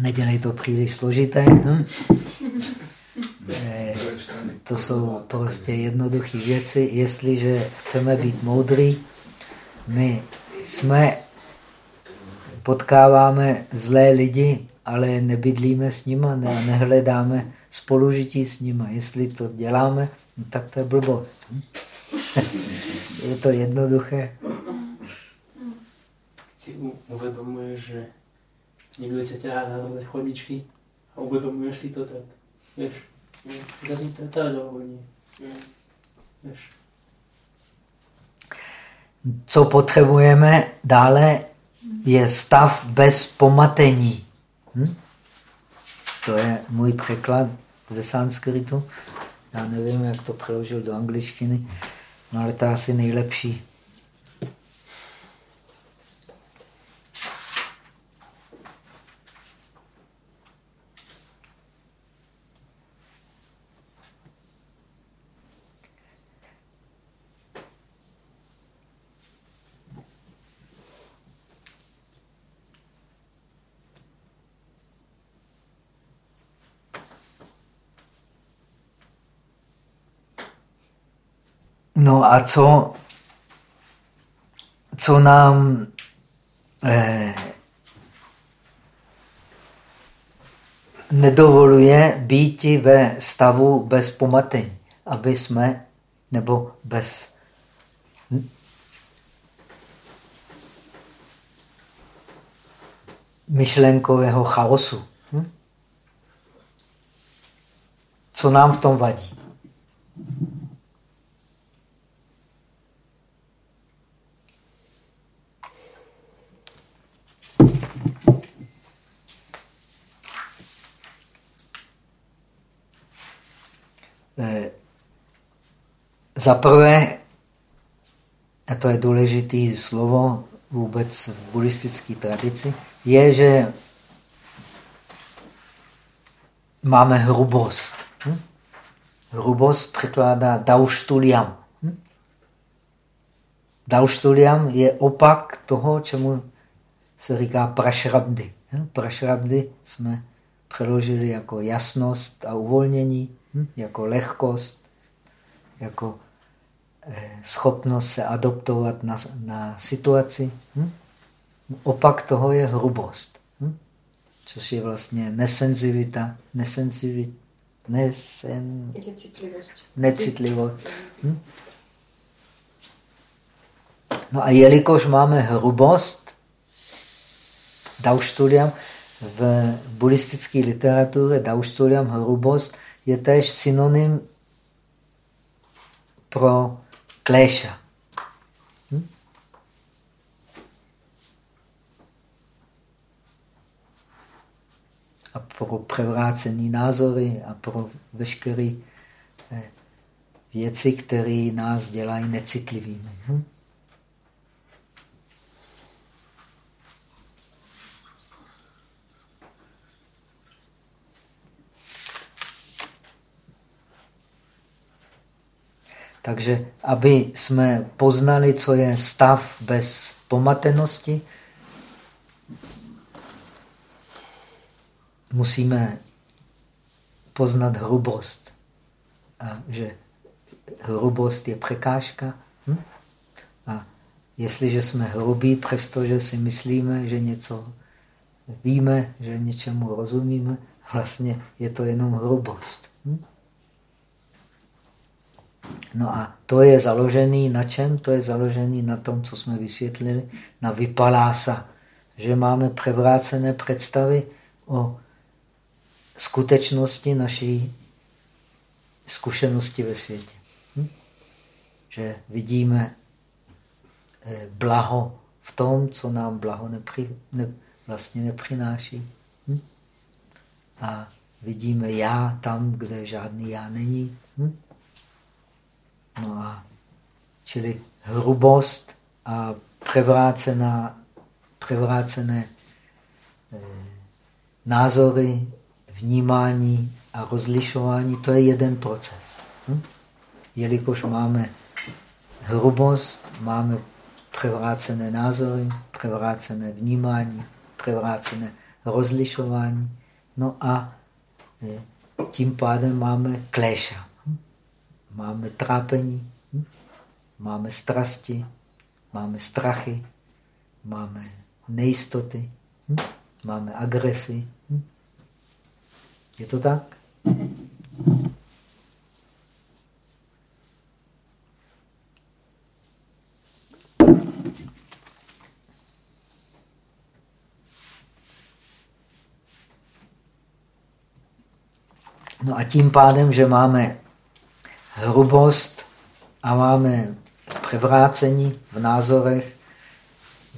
Nedělej to příliš složité. Hm? Eh, To jsou prostě jednoduché věci. Jestliže chceme být moudrý, my jsme, potkáváme zlé lidi, ale nebydlíme s nima, ne, nehledáme spolužití s nima. Jestli to děláme, no tak to je blbost. hm? Je to jednoduché. Si u- uvedomuješ, že niekto ťa ťahá na zlé chodičky a uvedomuješ si to tak. Dá si stretávať alebo nie. Nie. Vieš. Co potřebujeme dále, je stav bez pomatení. Hm? To je můj překlad ze sanskritu. Já nevím, jak to přeložil do angličtiny, no ale to je asi nejlepší. No a co, co nám eh, nedovoluje být ve stavu bez pomatení, aby jsme, nebo bez myšlenkového chaosu. Hm? Co nám v tom vadí? Za prvé, a to je důležité slovo vůbec v buddhistické tradici, je, že máme hrubost. Hm? Hrubost překládá dauštuliam. Hm? Dauštuliam je opak toho, čemu se říká prašrabdy. Hm? Prašrabdy jsme přeložili jako jasnost a uvolnění, hm? jako lehkost, jako eh, schopnost se adoptovat na, na situaci. Hm? Opak toho je hrubost, hm? což je vlastně nesenzivita, nesenzivita Nesen... Necitlivost. Necitlivost. Hm? No a jelikož máme hrubost, Daustuliam, v buddhistické literatuře Daustuliam hrubost je též synonym pro kléša. Hm? A pro převrácený názory a pro veškeré eh, věci, které nás dělají necitlivými. Hm? Takže aby jsme poznali, co je stav bez pomatenosti, musíme poznat hrubost. A že hrubost je překážka. Hm? A jestliže jsme hrubí, přestože si myslíme, že něco víme, že něčemu rozumíme, vlastně je to jenom hrubost. Hm? No a to je založený na čem? To je založený na tom, co jsme vysvětlili, na vypalása. Že máme převrácené představy o skutečnosti naší zkušenosti ve světě. Hm? Že vidíme eh, blaho v tom, co nám blaho nepři, ne, vlastně nepřináší. Hm? A vidíme já tam, kde žádný já není. Hm? Čili hrubost a převrácená, převrácené eh, názory, vnímání a rozlišování, to je jeden proces. Hm? Jelikož máme hrubost, máme převrácené názory, převrácené vnímání, převrácené rozlišování, no a eh, tím pádem máme kléša. Máme trápení, hm? Máme strasti, máme strachy, máme nejistoty, hm? máme agresi. Hm? Je to tak? No a tím pádem, že máme hrubost a máme převrácení v názorech,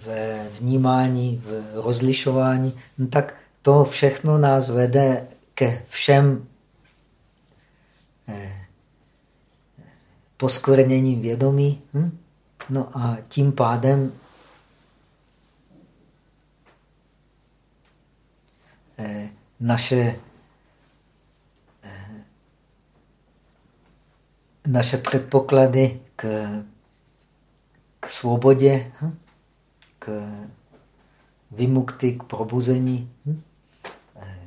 ve vnímání, v rozlišování, no tak to všechno nás vede ke všem eh, poskvrněním vědomí. Hm? No a tím pádem eh, naše naše předpoklady k, k svobodě, hm? k vymukty, k probuzení hm? eh,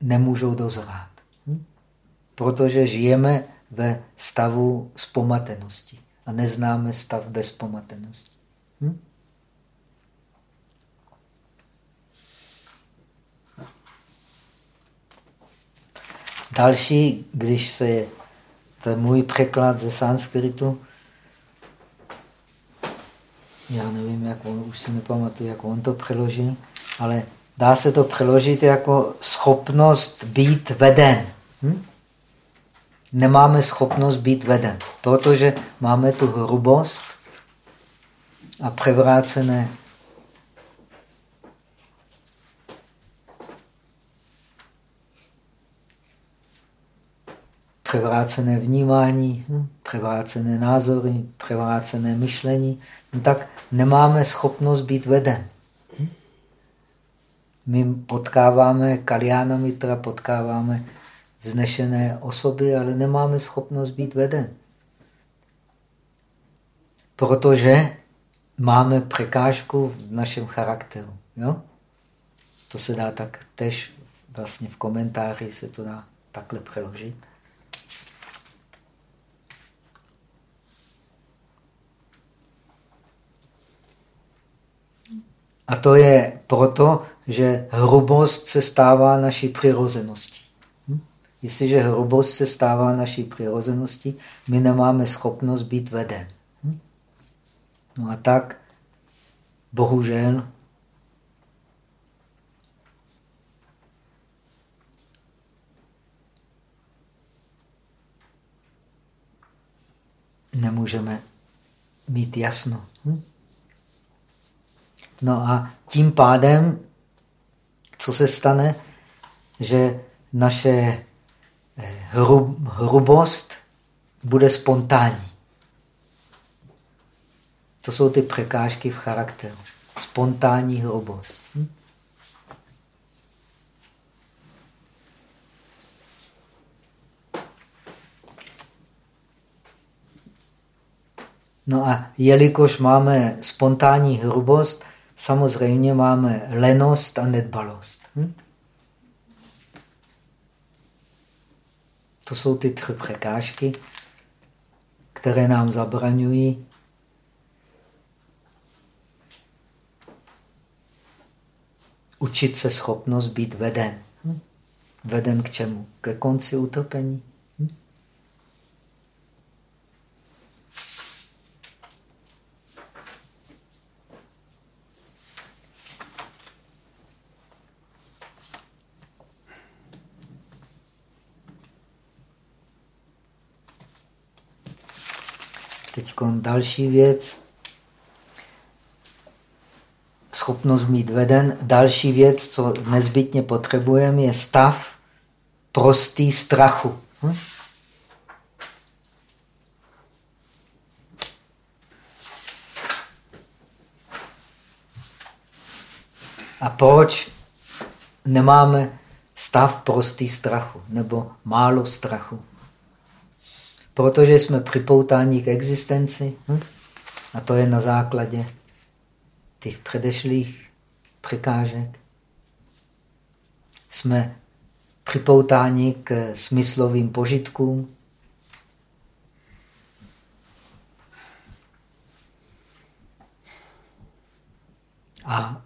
nemůžou dozrát. Hm? Protože žijeme ve stavu spomatenosti a neznáme stav bez pomatenosti. Další, když se to je můj překlad ze sanskritu. Já nevím, jak on, už si nepamatuju, jak on to přeložil, ale dá se to přeložit jako schopnost být veden. Hm? Nemáme schopnost být veden, protože máme tu hrubost a převrácené převrácené vnímání, hm, převrácené názory, převrácené myšlení, no tak nemáme schopnost být veden. Hm? My potkáváme Kaliána Mitra, potkáváme vznešené osoby, ale nemáme schopnost být veden. Protože máme překážku v našem charakteru. Jo? To se dá tak tež vlastně v komentáři se to dá takhle přeložit. A to je proto, že hrubost se stává naší přirozeností. Hm? Jestliže hrubost se stává naší přirozeností, my nemáme schopnost být veden. Hm? No a tak, bohužel, nemůžeme mít jasno. Hm? No a tím pádem, co se stane, že naše eh, hrub, hrubost bude spontánní. To jsou ty překážky v charakteru. Spontánní hrubost. Hm? No a jelikož máme spontánní hrubost, samozřejmě máme lenost a nedbalost. Hm? To jsou ty tři překážky, které nám zabraňují učit se schopnost být veden. Hm? Veden k čemu? Ke konci utrpení. Teď další věc. Schopnost mít veden. Další věc, co nezbytně potřebujeme, je stav prostý strachu. Hm? A proč nemáme stav prostý strachu nebo málo strachu? Protože jsme připoutáni k existenci. Hm? A to je na základě těch předešlých překážek. Jsme připoutáni k smyslovým požitkům. A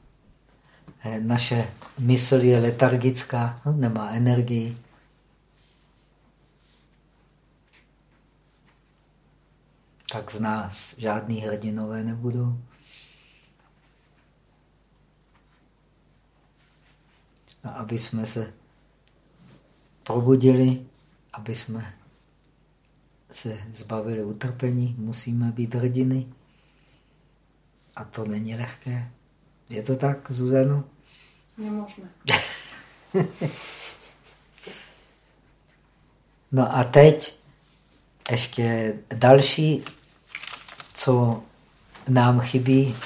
eh, naše mysl je letargická, hm? nemá energii. Tak z nás žádný hrdinové nebudou. A aby jsme se probudili, aby jsme se zbavili utrpení, musíme být hrdiny. A to není lehké. Je to tak, Zuzano? Nemožné. no a teď ještě další co nám chybí,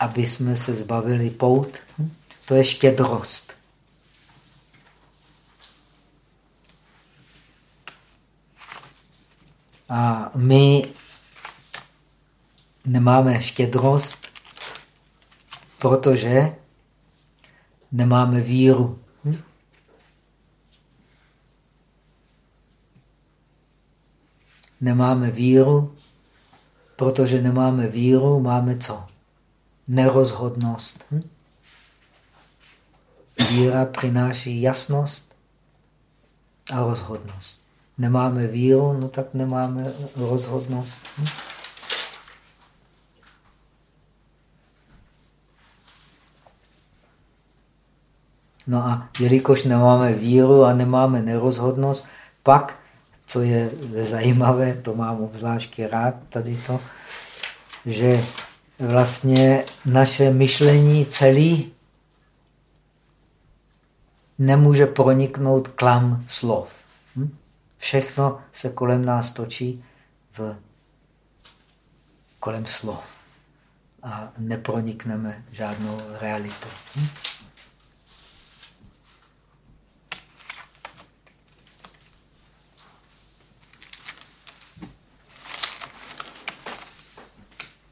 aby jsme se zbavili pout, to je štědrost. A my nemáme štědrost, protože nemáme víru. Nemáme víru, Protože nemáme víru, máme co? Nerozhodnost. Hm? Víra přináší jasnost a rozhodnost. Nemáme víru, no tak nemáme rozhodnost. Hm? No a jelikož nemáme víru a nemáme nerozhodnost, pak co je zajímavé, to mám obzvlášť rád tady to, že vlastně naše myšlení celý nemůže proniknout klam slov. Hm? Všechno se kolem nás točí v kolem slov a nepronikneme žádnou realitu.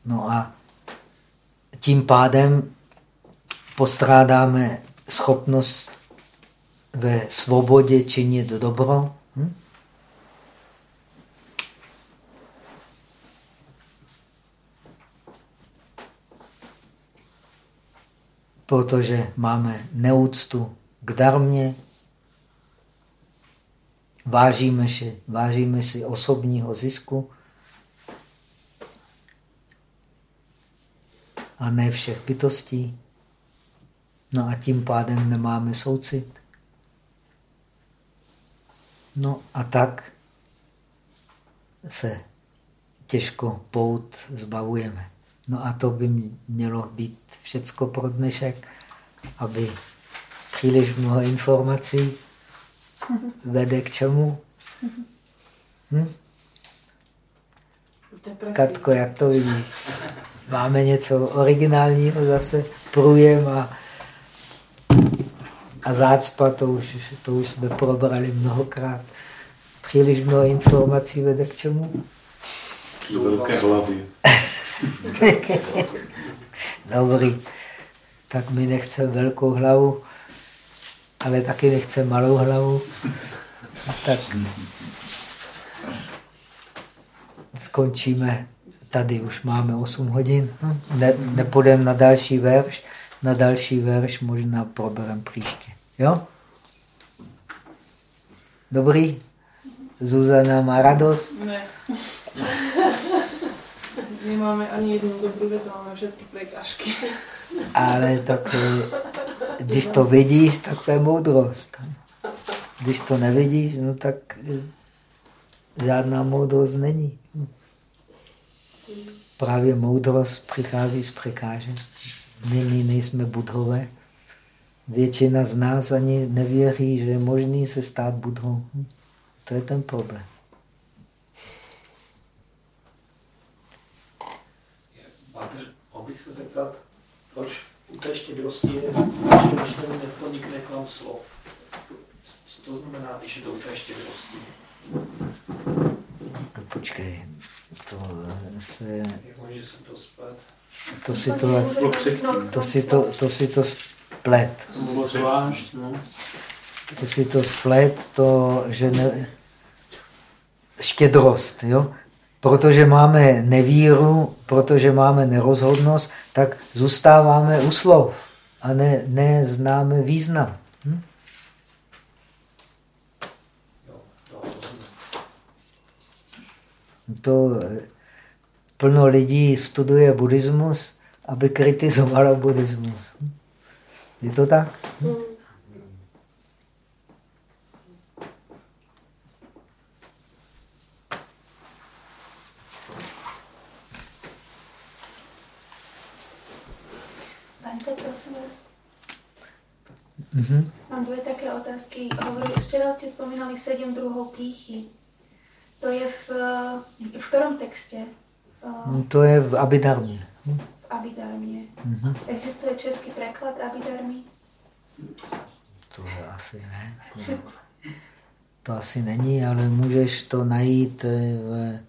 No a tím pádem postrádáme schopnost ve svobodě činit dobro. Hm? Protože máme neúctu k darmě, vážíme si, vážíme si osobního zisku a ne všech bytostí. No a tím pádem nemáme soucit. No a tak se těžko pout zbavujeme. No a to by mělo být všecko pro dnešek, aby příliš mnoho informací vede k čemu? Hm? Katko, jak to vidíš? Máme něco originálního zase, průjem a, a zácpa, to už, to už jsme probrali mnohokrát. Příliš mnoho informací vede k čemu? Velké hlavy. Dobrý. Tak my nechceme velkou hlavu, ale taky nechceme malou hlavu. Tak skončíme. Tady už máme 8 hodin. Ne, nepůjdeme na další verš. Na další verš možná proberem příště. Jo? Dobrý? Zuzana má radost? Ne. Nemáme ani jednu dobrou věc, máme všechny prekážky. Ale tak, když to vidíš, tak to je moudrost. Když to nevidíš, no tak žádná moudrost není. Právě moudrost přichází z překážek. My, my nejsme budhové. Většina z nás ani nevěří, že je možný se stát budhou. To je ten problém. Mohl bych se zeptat, proč u té štědrosti je naše myšlení nepronikne k nám slov? Co to znamená, když je to u té štědrosti? Počkej, to se... To si to, to, si to, to si to splet. No. To si to splet, to, že ne... štědrost, jo? Protože máme nevíru, protože máme nerozhodnost, tak zůstáváme u slov a ne, neznáme význam. Hm? To eh, plno lidí studuje buddhismus, aby kritizovalo buddhismus. Je to tak? Hm? Mm-hmm. Mám dvě také otázky. Hovorili, včera jste vzpomínali sedm druhou píchy. To je v, v kterém textě? No, to je v Abidarmě. V Abidarmě. Mm-hmm. Existuje český překlad Abidarmy? To asi ne. To asi není, ale můžeš to najít eh,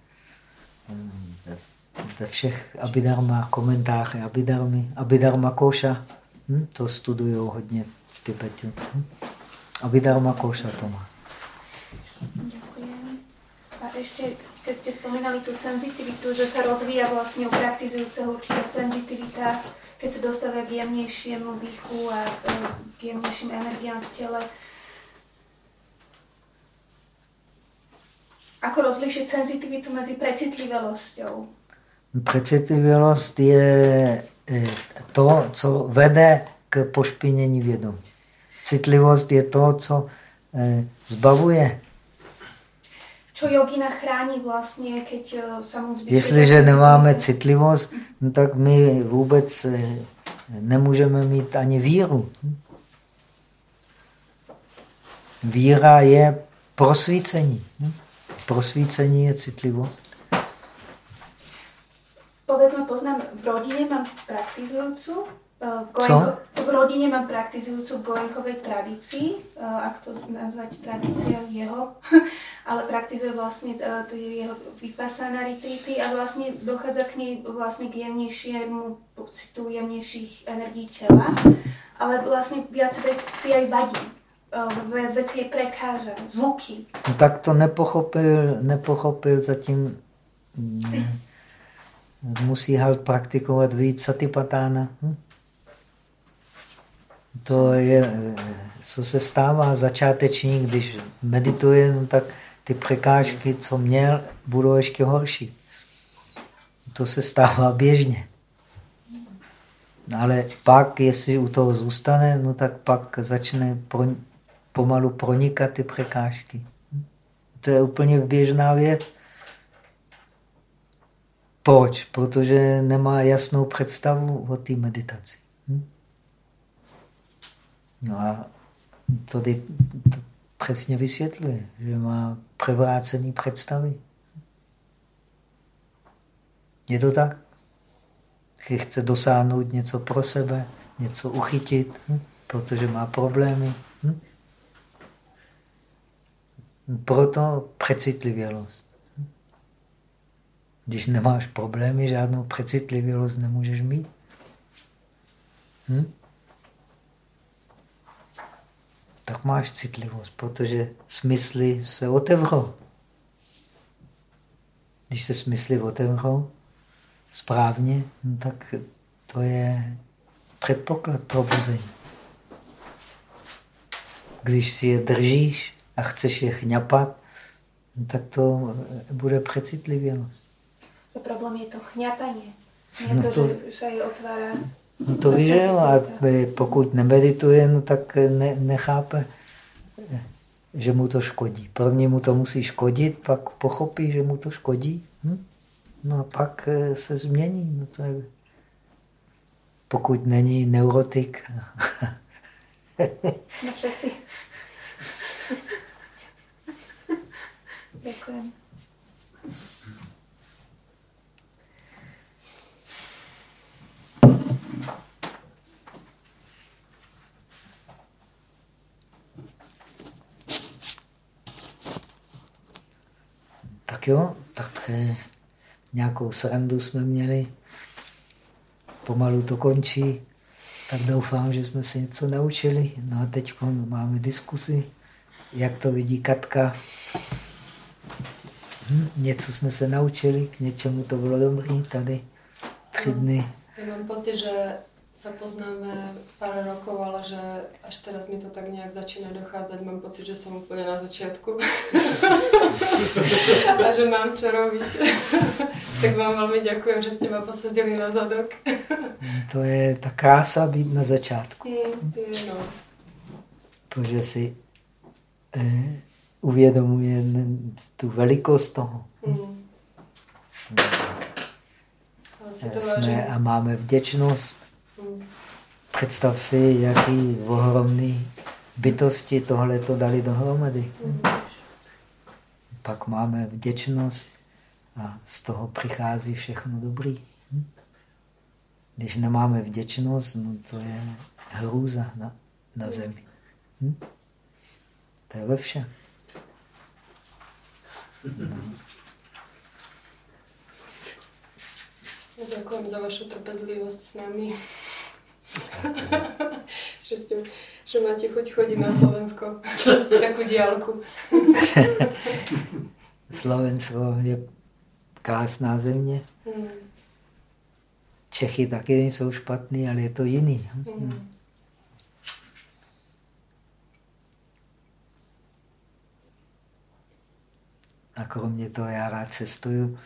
v, ve všech Abidarmách, komentářích Abidarmy. Abidarma Koša, hm? to studují hodně Tibetu. Hm? A Vidharma Koša to má. Děkuji. A ještě, když jste vzpomínali tu senzitivitu, že se rozvíja vlastně u praktizujúceho určitá senzitivita, keď se dostává k jemnějšímu dýchu a e, k jemnějším energiám v těle. Ako rozlišit senzitivitu mezi precitlivělosťou? Precitlivělost je e, to, co vede k pošpinění vědomí. Citlivost je to, co eh, zbavuje. Co jogina chrání vlastně, keď eh, mu Jestliže nemáme citlivost, no tak my vůbec eh, nemůžeme mít ani víru. Víra je prosvícení. Prosvícení je citlivost. Povedzme, poznám, v rodině mám praktizující Goenko, v rodině mám praktizujúcu Goenkovej tradícii, ak to nazvať tradícia jeho, ale praktizuje vlastně jeho vypasaná retreaty a vlastně dochádza k nej vlastně k jemnějšímu pocitu jemnějších energií těla, ale vlastně viac věcí aj vadí. Viac věcí je prekáža, zvuky. No tak to nepochopil, nepochopil zatím. Ne. Musí halt praktikovat víc satipatána. Hm? To je, co se stává začátečník, když medituje, no tak ty překážky, co měl, budou ještě horší. To se stává běžně. Ale pak, jestli u toho zůstane, no tak pak začne pro, pomalu pronikat ty překážky. To je úplně běžná věc. Proč? Protože nemá jasnou představu o té meditaci. No a to, to přesně vysvětluje, že má převrácený představy. Je to tak? Že chce dosáhnout něco pro sebe, něco uchytit, hm? protože má problémy. Hm? Proto přecitlivělost. Když nemáš problémy, žádnou přecitlivělost nemůžeš mít. Hm? Tak máš citlivost, protože smysly se otevřou. Když se smysly otevřou správně, no tak to je předpoklad probuzení. Když si je držíš a chceš je chňapat, no tak to bude přecitlivělost. Problém je to chňapanie. Nie no to, to, že se je otvára. No to víš, a pokud nemedituje, no tak ne, nechápe, že mu to škodí. První mu to musí škodit, pak pochopí, že mu to škodí. Hm? No a pak eh, se změní. No to je, pokud není neurotik. no přeci. Děkujem. Tak jo, tak eh, nějakou srandu jsme měli. Pomalu to končí. Tak doufám, že jsme se něco naučili. No a teď máme diskusi, jak to vidí Katka. Hm, něco jsme se naučili, k něčemu to bylo dobrý tady tři dny. Já mám pocit, že sa poznáme pár rokov, ale že až teraz mi to tak nejak začína dochádzať. Mám pocit, že som úplne na začiatku. a že mám čo robiť. tak vám veľmi ďakujem, že ste ma posadili na zadok. to je ta krása být na začátku. Mm, je, no. Protože si eh, uvědomuje tu velikost toho. Mm. Jsme a máme vděčnost Představ si, jaký ohromný bytosti tohle to dali dohromady. Pak máme vděčnost a z toho přichází všechno dobrý. Když nemáme vděčnost, no to je hrůza na, na zemi. Hm? To je ve všem. Děkuji za vaši trpezlivost s námi. že, ste, že máte chuť chodiť na Slovensko. Takú diálku. Slovensko je krásná země. Hmm. Čechy taky nejsou špatný, ale je to jiný. Hmm. A kromě toho já rád cestuju.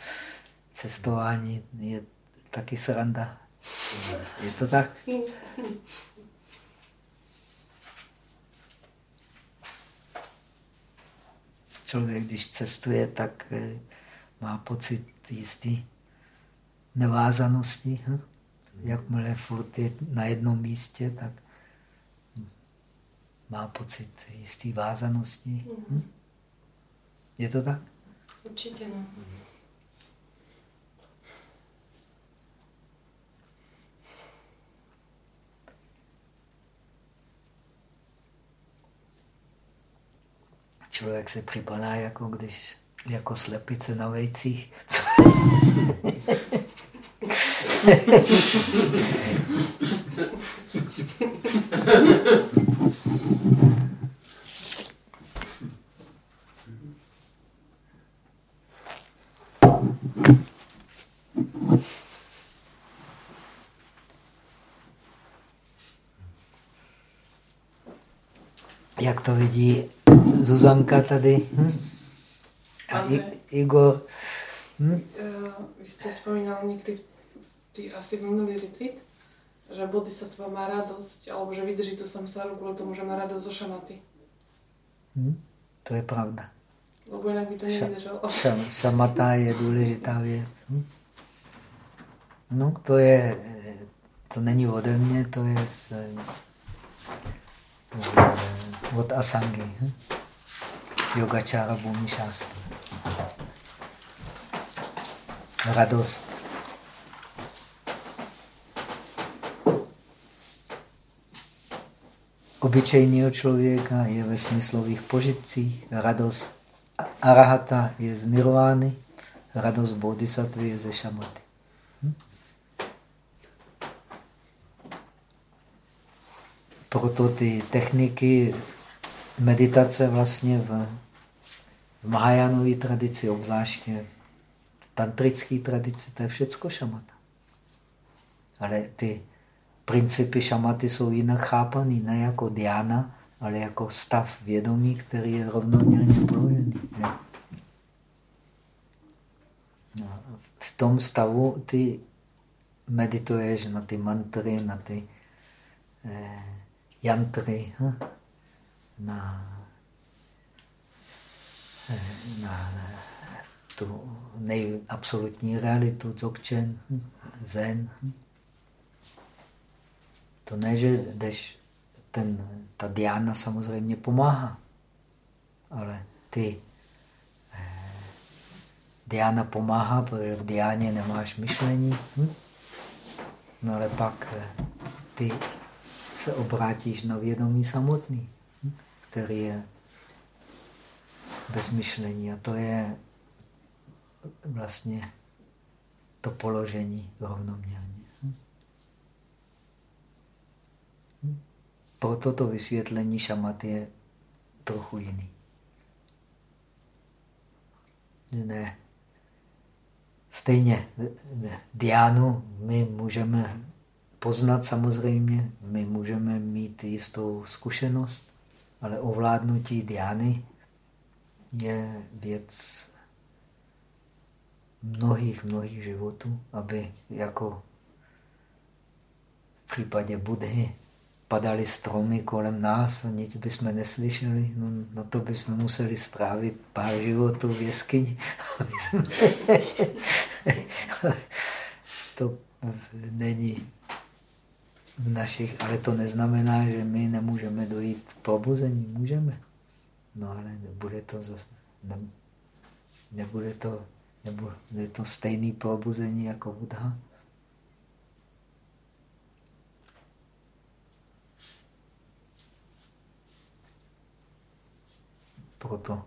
Cestování je taky sranda. Je to tak? Člověk, když cestuje, tak eh, má pocit jistý nevázanosti. Hm? Jakmile furt je na jednom místě, tak má pocit jistý vázanosti. Hm? Je to tak? Určitě no. člověk se připadá, jako když jako slepice na vejcích. Jak to vidí Zuzanka tady? Hm? A I, Igor? Hm? Uh, vy jste vzpomínal někdy, ty asi minulý retreat, že bodhisattva má radost, alebo že vydrží to samsáru kvůli tomu, že má radost zo šamaty. Hm? To je pravda. Lebo jinak by to nevydržel. Šamata je důležitá věc. Hm? No, to je, to není ode mě, to je z, z, od Asangy. Hm? Yogačára Bhumi Shastra. Radost. Obyčejného člověka je ve smyslových požitcích. Radost arahata je z nirvány. Radost bodhisattva je ze šamaty. Hm? Proto ty techniky meditace vlastně v Mahajánové tradici, obzvláště tantrické tradici, to je všecko šamata. Ale ty principy šamaty jsou jinak chápaný, ne jako diana, ale jako stav vědomí, který je rovnoměrně položený. No, v tom stavu ty medituješ na ty mantry, na ty eh, jantry. Hm? na, na tu nejabsolutní realitu, dzogchen, zen. To ne, že jdeš, ten, ta diána samozřejmě pomáhá, ale ty eh, diána pomáhá, protože v diáně nemáš myšlení. Hm? No ale pak eh, ty se obrátíš na vědomí samotný který je bez myšlení. A to je vlastně to položení rovnoměrně. Proto to vysvětlení šamat je trochu jiný. Ne. Stejně Diánu my můžeme poznat samozřejmě, my můžeme mít jistou zkušenost, ale ovládnutí diány je věc mnohých, mnohých životů, aby jako v případě Budhy padaly stromy kolem nás a nic bychom neslyšeli. No, na to bychom museli strávit pár životů v jeskyni. to není v našich, ale to neznamená, že my nemůžeme dojít k probuzení. Můžeme. No ale nebude to ne, nebude to, nebude to stejný probuzení jako Buddha. Proto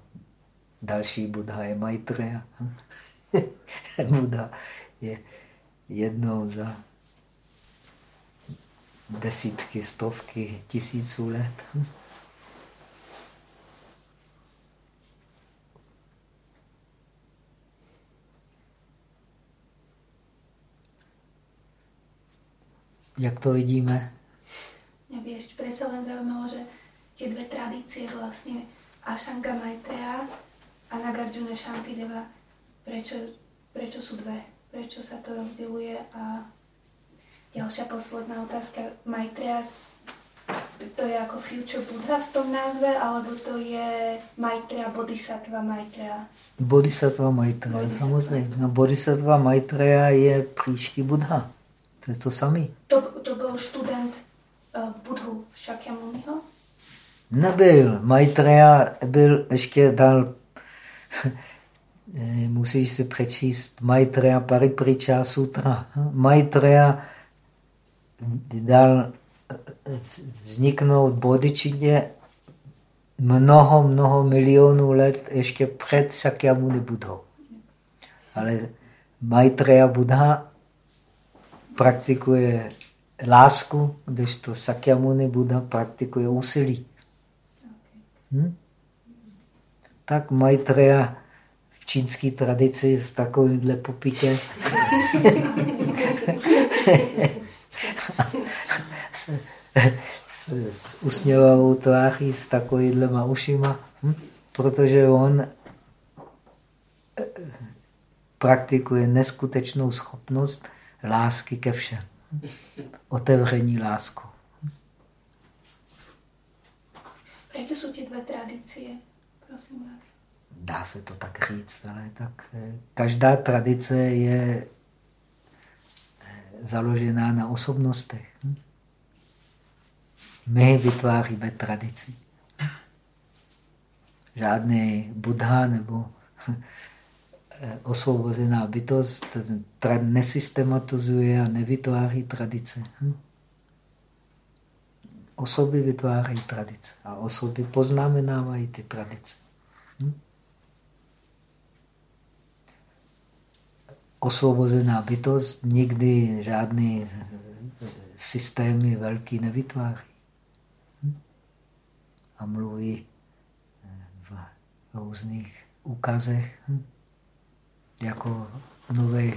další Buddha je Maitreya. Buddha je jednou za desítky, stovky, tisíců let. Jak to vidíme? Mňa by ešte predsa len zaujímalo, že tie dve tradície vlastne Asanga Maitreya a Nagarjuna Shantideva, prečo, prečo sú dve? Prečo sa to rozděluje a Ďalšia posledná otázka. Maitreya, to je jako Future Buddha v tom názve, alebo to je Maitreya Bodhisattva Maitreya? Bodhisattva Maitreya, Bodhisattva. samozřejmě. No, Bodhisattva Maitreya je příští Buddha. To je to samý. To, to byl student uh, Budhu Shakyamuniho? Nebyl. Maitreya byl ještě dal musíš si přečíst Maitreya Paripriča Sutra. Maitreya dal vzniknout bodičině mnoho, mnoho milionů let ještě před Sakyamuni Budhou. Ale Maitreya Buddha praktikuje lásku, kdežto Sakyamuni Buddha praktikuje úsilí. Hm? Tak Maitreya v čínské tradici s takovýmhle popíkem se s, s usměvavou tváří, s takovýhlema ušima, hm? protože on eh, praktikuje neskutečnou schopnost lásky ke všem. Otevření lásku. Proč jsou ti dvě tradice, prosím vás? Dá se to tak říct, ale tak eh, každá tradice je eh, založená na osobnostech. Hm? My vytváříme tradici. Žádný Buddha nebo osvobozená bytost nesystematizuje a nevytváří tradice. Hm? Osoby vytvářejí tradice a osoby poznamenávají ty tradice. Hm? Osvobozená bytost nikdy žádný systémy velký nevytváří a mluví v různých úkazech hm? Jako nový,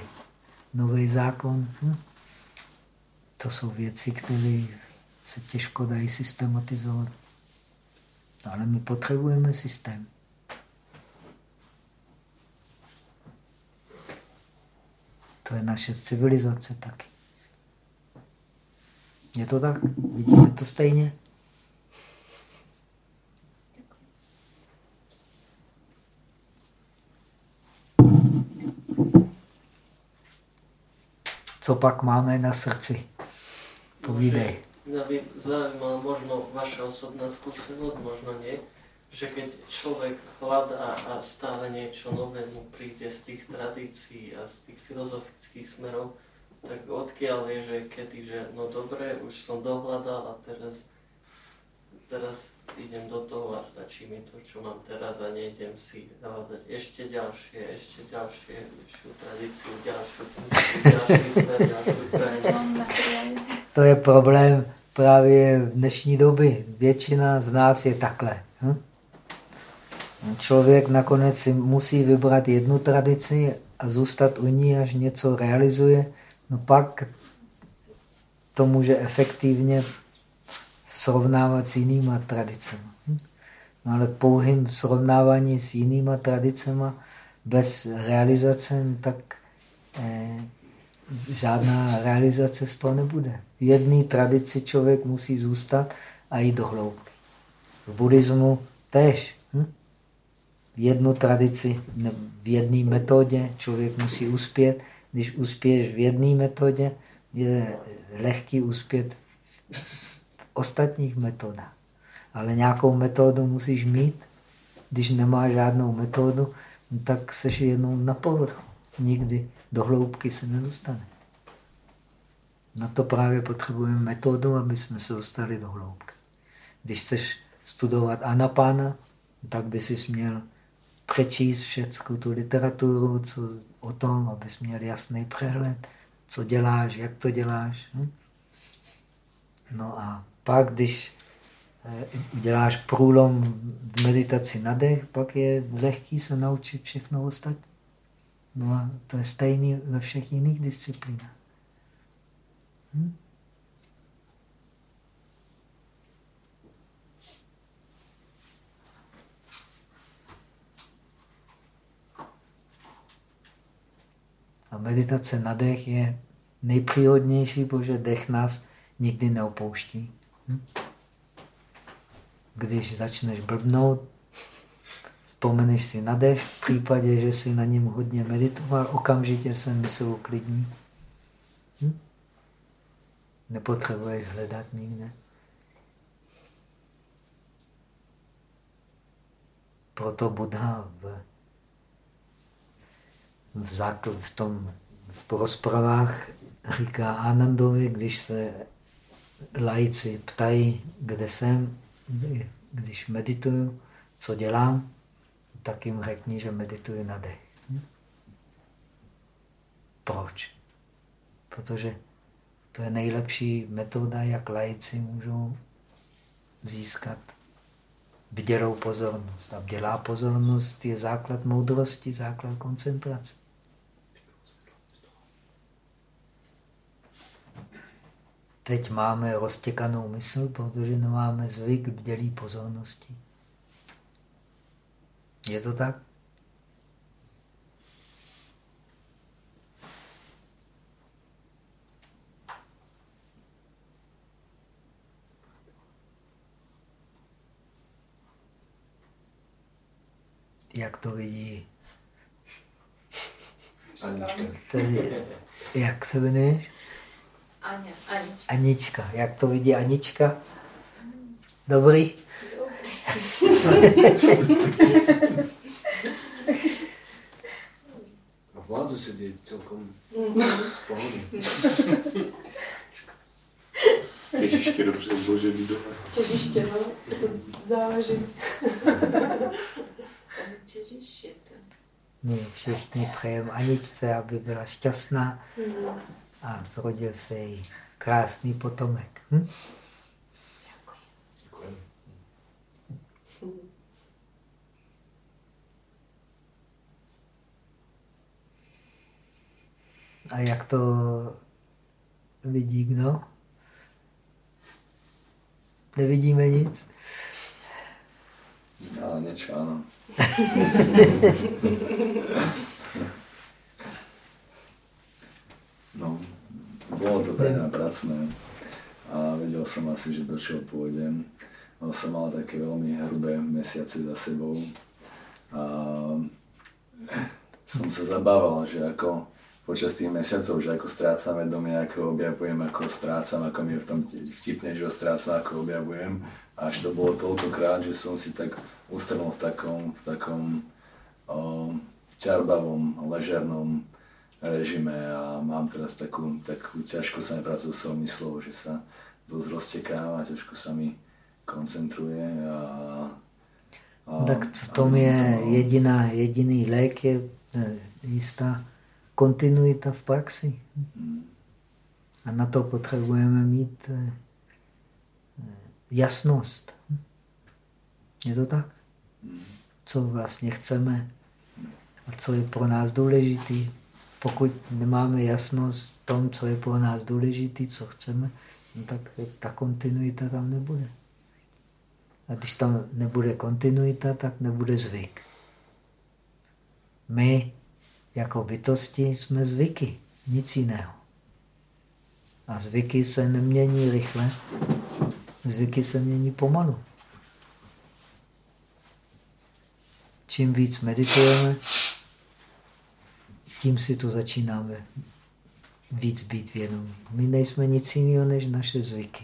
nový zákon. Hm? To jsou věci, které se těžko dají systematizovat. Ale my potřebujeme systém. To je naše civilizace taky. Je to tak? Vidíme to stejně? Co pak máme na srdci? Povídej. Zaujímala možno vaša osobná skúsenosť, možno nie, že keď človek hľadá a stále niečo nové mu príde z tých tradícií a z tých filozofických smerov, tak odkiaľ je, že kedy, že no dobre, už som dohľadal a teraz, teraz idem do toho a stačí mi to, čo mám teraz a nejdem si hľadať ešte ďalšie, ešte ďalšie, ďalšiu tradíciu, ďalšiu, ďalší smer, ďalšiu krajinu. To je problém právě v dnešní doby. Většina z nás je takhle. Hm? Člověk nakonec si musí vybrat jednu tradici a zůstat u ní, až něco realizuje. No pak to může efektivně srovnávat s jinýma tradicemi. Hm? No ale pouhým srovnávání s jinýma tradicemi bez realizace, tak eh, žádná realizace z toho nebude. V jedné tradici člověk musí zůstat a jít do hloubky. V buddhismu tež. Hm? V jednu tradici, v jedné metodě člověk musí uspět. Když uspěješ v jedné metodě, je lehký uspět ostatních metodách. Ale nějakou metodu musíš mít. Když nemáš žádnou metodu, tak seš jenom na povrchu. Nikdy do hloubky se nedostane. Na to právě potřebujeme metodu, aby jsme se dostali do hloubky. Když chceš studovat Anapána, tak by si měl přečíst všechnu tu literaturu co, o tom, abys měl jasný přehled, co děláš, jak to děláš. Hm? No a pak, když eh, děláš průlom v meditaci na dech, pak je lehký se naučit všechno ostatní. No a to je stejný ve všech jiných disciplínách. Hm? A meditace na dech je nejpříhodnější, protože dech nás nikdy neopouští. Hm? Když začneš blbnout, vzpomeneš si na dech, v případě, že si na něm hodně meditoval, okamžitě se mysl uklidní. Hm? Nepotřebuješ hledat nikde. Proto Buddha v, v, zákl, v tom v rozpravách říká Anandovi, když se lajci ptají, kde jsem, když medituju, co dělám, tak jim řekni, že medituji na dech. Proč? Protože to je nejlepší metoda, jak lajci můžou získat vdělou pozornost. A vdělá pozornost je základ moudrosti, základ koncentrace. Teď máme roztěkanou mysl, protože nemáme zvyk bdělý pozornosti. Je to tak? Jak to vidí? Anička. Tady, jak se jmenuješ? Anička. Anička. Jak to vidí Anička? Dobrý? A vládzu sedieť celkom v pohode. Těžiště dobře uložený dole. Těžiště, no, to záleží. Těžiště. My všichni přejeme Aničce, aby byla šťastná Mhm. A zrodil se jí krásný potomek. Hm? A jak to vidí kdo? Nevidíme nic? Ale niečo, áno. no, bolo to pre mňa pracné a vedel som asi, že do čoho pôjdem. No, som mal také veľmi hrubé mesiace za sebou a som sa zabával, že ako počas tých mesiacov, že ako strácam vedomie, ako objavujem, ako strácam, ako mi je v tom vtipne, že ho strácam, ako objavujem. Až to bolo toľkokrát, že som si tak ustrnul v takom, v takom o, ťarbavom, ležernom režime a mám teraz takú, takú ťažko sa mi pracuje s myslou, že sa dosť roztekám a ťažko sa mi koncentruje a, a Tak v tom je jediná, jediný lék je eh, jistá kontinuita v praxi. Mm, A na to potřebujeme mít eh, jasnost. Je to tak? mm, Co vlastně chceme a co je pro nás důležitý. Pokud nemáme jasnost v tom, co je pro nás důležitý, co chceme, no tak ta kontinuita tam nebude. A když tam nebude kontinuita, tak nebude zvyk. My jako bytosti jsme zvyky, nic jiného. A zvyky se nemění rychle, zvyky se mění pomalu. Čím víc meditujeme, tím si to začínáme víc být vědomí. My nejsme nic jiného než naše zvyky.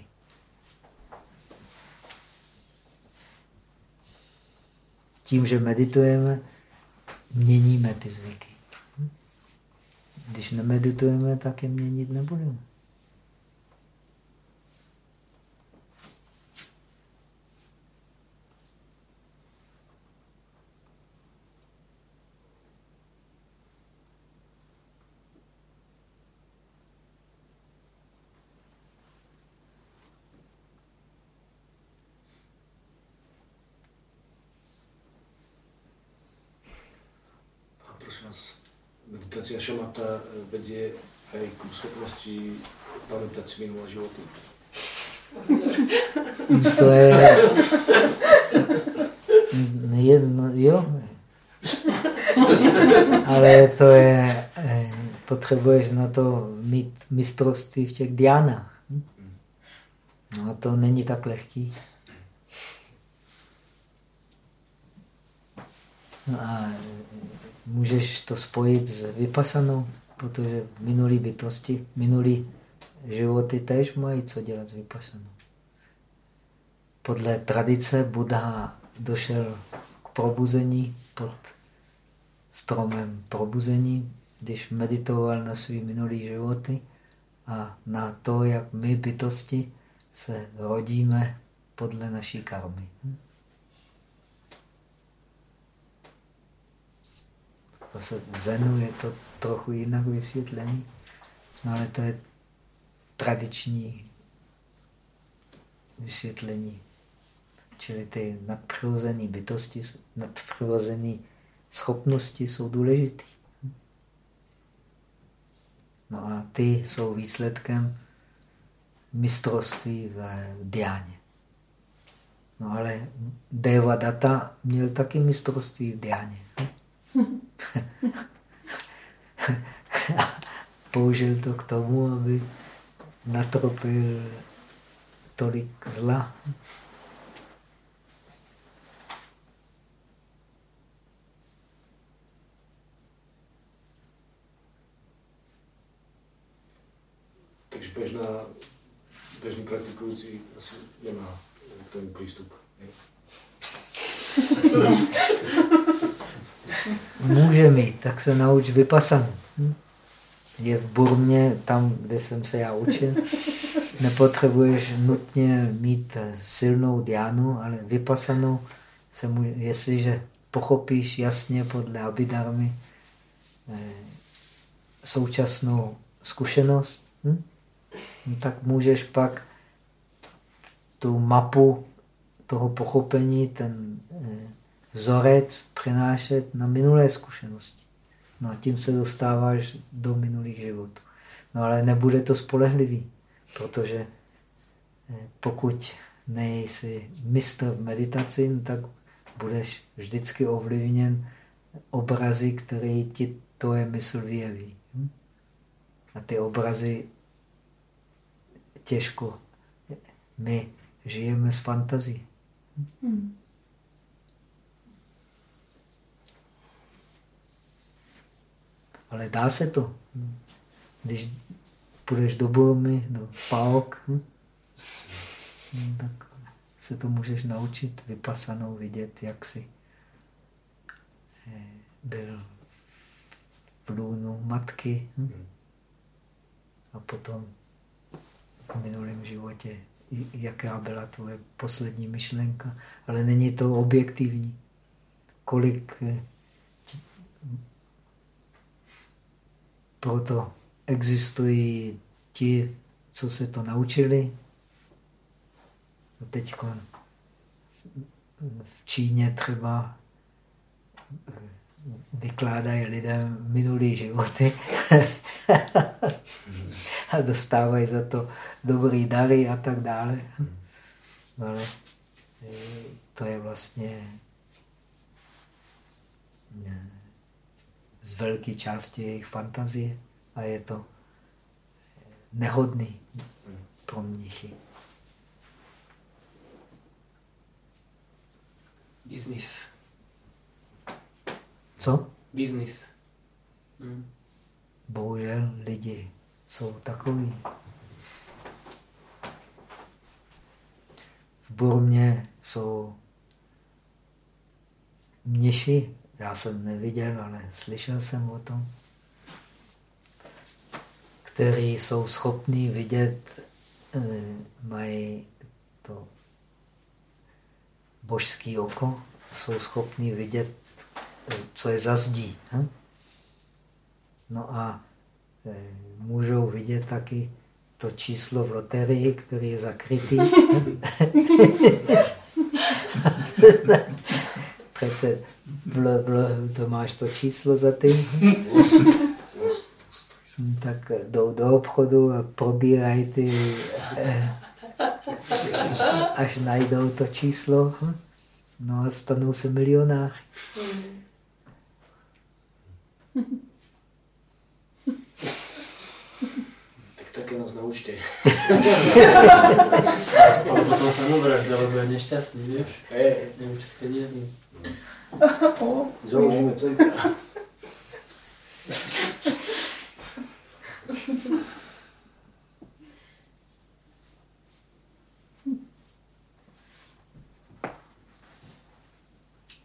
Tím, že meditujeme, měníme ty zvyky. Hm? Když nemeditujeme, tak je měnit nebudeme. A prosím vás, meditácia šamata vedie aj k schopnosti pamätať si minulé životy. To je... Jedno, jo. Ale to je... eh, Potřebuješ na to mít mistrovství v těch diánách. No a to není tak lehký. No a eh, můžeš to spojit s vypasanou, protože minulý bytosti, minulý životy též mají co dělat s vypasanou. Podle tradice Buddha došel k probuzení pod stromem probuzení, když meditoval na svý minulý životy a na to, jak my bytosti se rodíme podle naší karmy. hm? Zase v Zenu je to trochu jinak vysvětlený, no ale to je tradiční vysvětlení. Čili ty nadpřirozené bytosti, nadpřirozené schopnosti jsou důležité. No a ty jsou výsledkem mistrovství v diáně. No ale Deva Data měl taky mistrovství v diáně. Použil to k tomu, aby natropil tolik zla. Takže běžná, běžný praktikující asi nemá k tomu přístup. Může mít, tak se nauč vypasanu. Hm? Je v Burmě, tam, kde jsem se já učil, nepotřebuješ nutně mít silnou diánu, ale vypasanou se může, jestliže pochopíš jasně podle abidarmy eh, současnou zkušenost, hm? no, tak můžeš pak tu mapu toho pochopení, ten eh, vzorec přenášet na minulé zkušenosti. No a tím se dostáváš do minulých životů. No ale nebude to spolehlivý, protože eh, pokud nejsi mistr v meditaci, no tak budeš vždycky ovlivněn obrazy, které ti tvoje mysl vyjeví. Hm? A ty obrazy těžko. My žijeme z fantazí. Hmm. Ale dá se to. Když půjdeš do Burmy, do Paok, hm? tak se to můžeš naučit vypasanou vidět, jak si eh, byl v lůnu matky hm? a potom v minulém životě, jaká byla tvoje poslední myšlenka, ale není to objektivní. Kolik eh, proto existují ti, co se to naučili. Teď v Číně třeba eh, vykládají lidem minulý životy a dostávají za to dobrý dary a tak dále. Ale eh, to je vlastně ne z velké části jejich fantazie a je to nehodný pro mnichy. Biznis. Co? Biznis. Hmm. Bohužel lidi jsou takový. V Burmě jsou mniši, já jsem neviděl, ale slyšel jsem o tom, který jsou schopní vidět, eh, mají to božský oko, jsou schopní vidět, eh, co je za zdí. Hm? No a eh, můžou vidět taky to číslo v loterii, který je zakrytý. Přece bl, bl, to máš to číslo za tím. tak jdou do obchodu a probírají ty, eh, až najdou to číslo. No a stanou se milionáři. Tak taky nás naučte. Ale potom samovražda, lebo je nešťastný, vieš? Hej. Nemôže s peniazmi. Založíme zítra.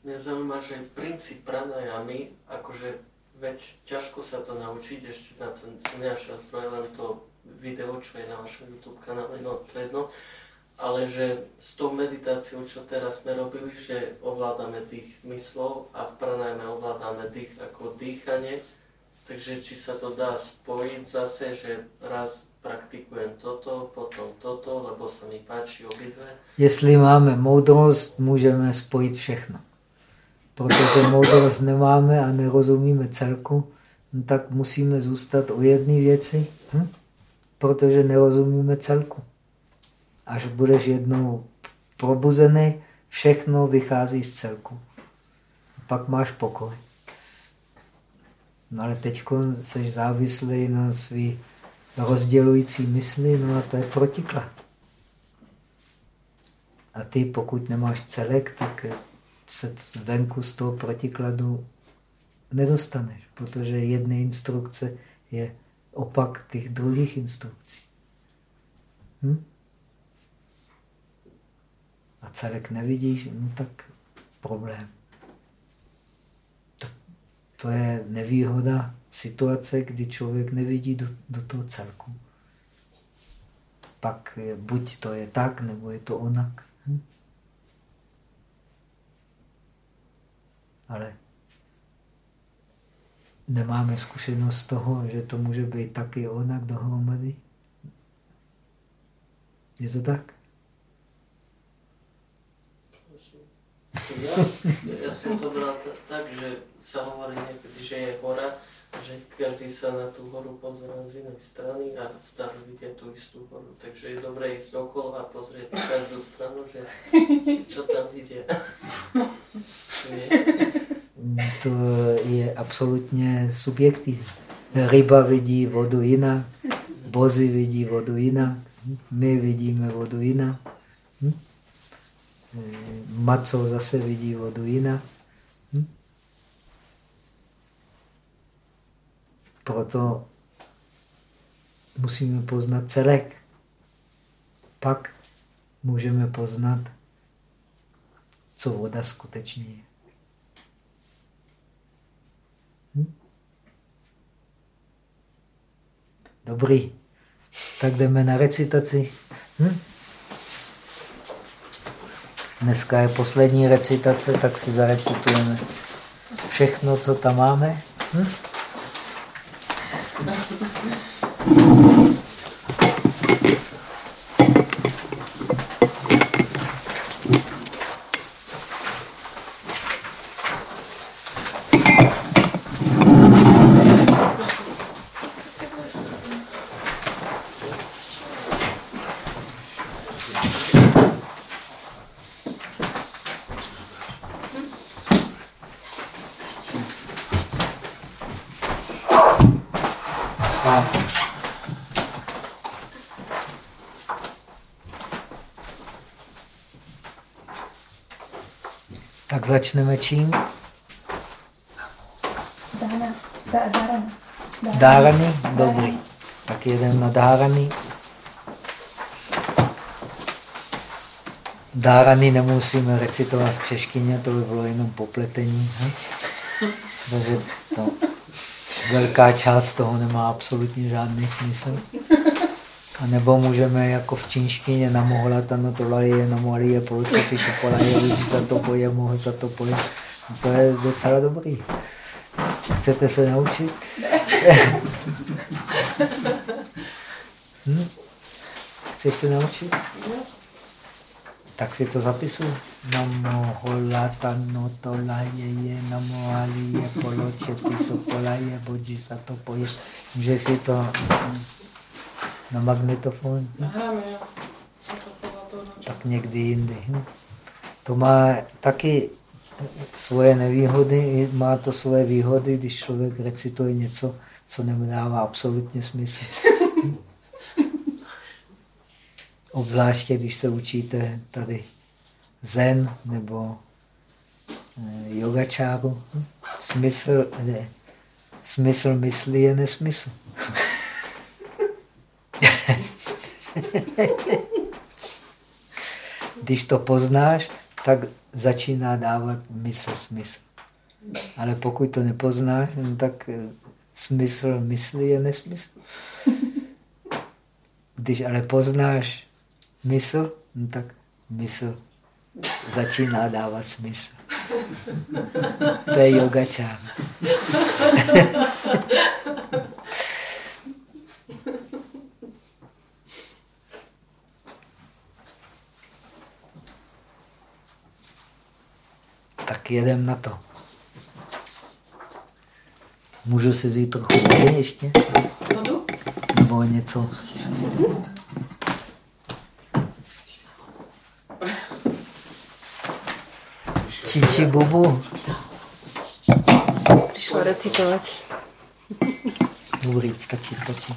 Mňa zaujíma, že princíp pranajamy, akože veď ťažko sa to naučiť, ešte na to som nenašiel len to video, čo je na vašom YouTube kanále, no to je jedno, ale že s tou meditáciou, čo teraz sme robili, že ovládame dých myslov a v pranajme ovládame dých ako dýchanie, takže či sa to dá spojiť zase, že raz praktikujem toto, potom toto, lebo sa mi páči obidve. Jestli máme moudrost, můžeme spojit všechno protože moudrost nemáme a nerozumíme celku, no tak musíme zůstat u jedné věci, hm? protože nerozumíme celku. Až budeš jednou probuzený, všechno vychází z celku. Pak máš pokoj. No ale teď jsi závislý na svý rozdělující mysli, no a to je protiklad. A ty, pokud nemáš celek, tak se venku z toho protikladu nedostaneš, protože jedna instrukce je opak těch druhých instrukcí. Hm? A celek nevidíš, no tak problém. To, to je nevýhoda situace, kdy člověk nevidí do, do toho celku. Pak je, buď to je tak, nebo je to onak. Hm? Ale nemáme zkušenost z toho, že to může být taky onak dohromady. Je to tak? Ja, ja som to bral tak, že sa hovorí niekedy, že je hora, že každý sa na tú horu pozerá z inej strany a stále vidia tú istú horu. Takže je dobré ísť okolo a pozrieť každú stranu, že čo tam vidia. to je absolutně subjektivní. Ryba vidí vodu jinak, bozy vidí vodu jinak, my vidíme vodu jinak. Hm? Maco zase vidí vodu jinak. Hm? Proto musíme poznat celek. Pak můžeme poznat, co voda skutečně je. Hm? Dobrý. Tak jdeme na recitaci. Hm? Dneska je poslední recitace, tak si zarecitujeme všechno, co tam máme. Hm? Tak začneme čím? Dána. Dárany. Dárany? Dobrý. Tak jeden na dárany. Dárany nemusíme recitovat v češtině, to by bylo jenom popletení. Takže to, velká část toho nemá absolutně žádný smysl. A nebo můžeme jako v čínštině laje, namohlí je poločety, šokolaje, lidi za to poje, mohl za to poje. No to je docela dobrý. Chcete se naučit? hm? Chceš se naučit? Tak si to zapisuj. Namo holata no to laje je, namo ali je poločety, sokolaje, bodži za to poje. Může si to na magnetofon. Nahráme, jo. Tak někdy jindy. Hm. To má taky svoje nevýhody, má to svoje výhody, když člověk recituje něco, co nedává absolutně smysl. Obzvláště, když se učíte tady zen nebo eh, yogačáru. Hm. Smysl, ne, smysl myslí je nesmysl. Když to poznáš, tak začíná dávat mysl smysl. Ale pokud to nepoznáš, no tak eh, smysl mysli je nesmysl. Když ale poznáš mysl, no tak mysl začíná dávat smysl. To je yogačár. tak jedem na to. Můžu si vzít trochu vody ještě? Vodu? Nebo něco? Čiči bubu. Přišla recitovat. Dobrý, stačí, stačí.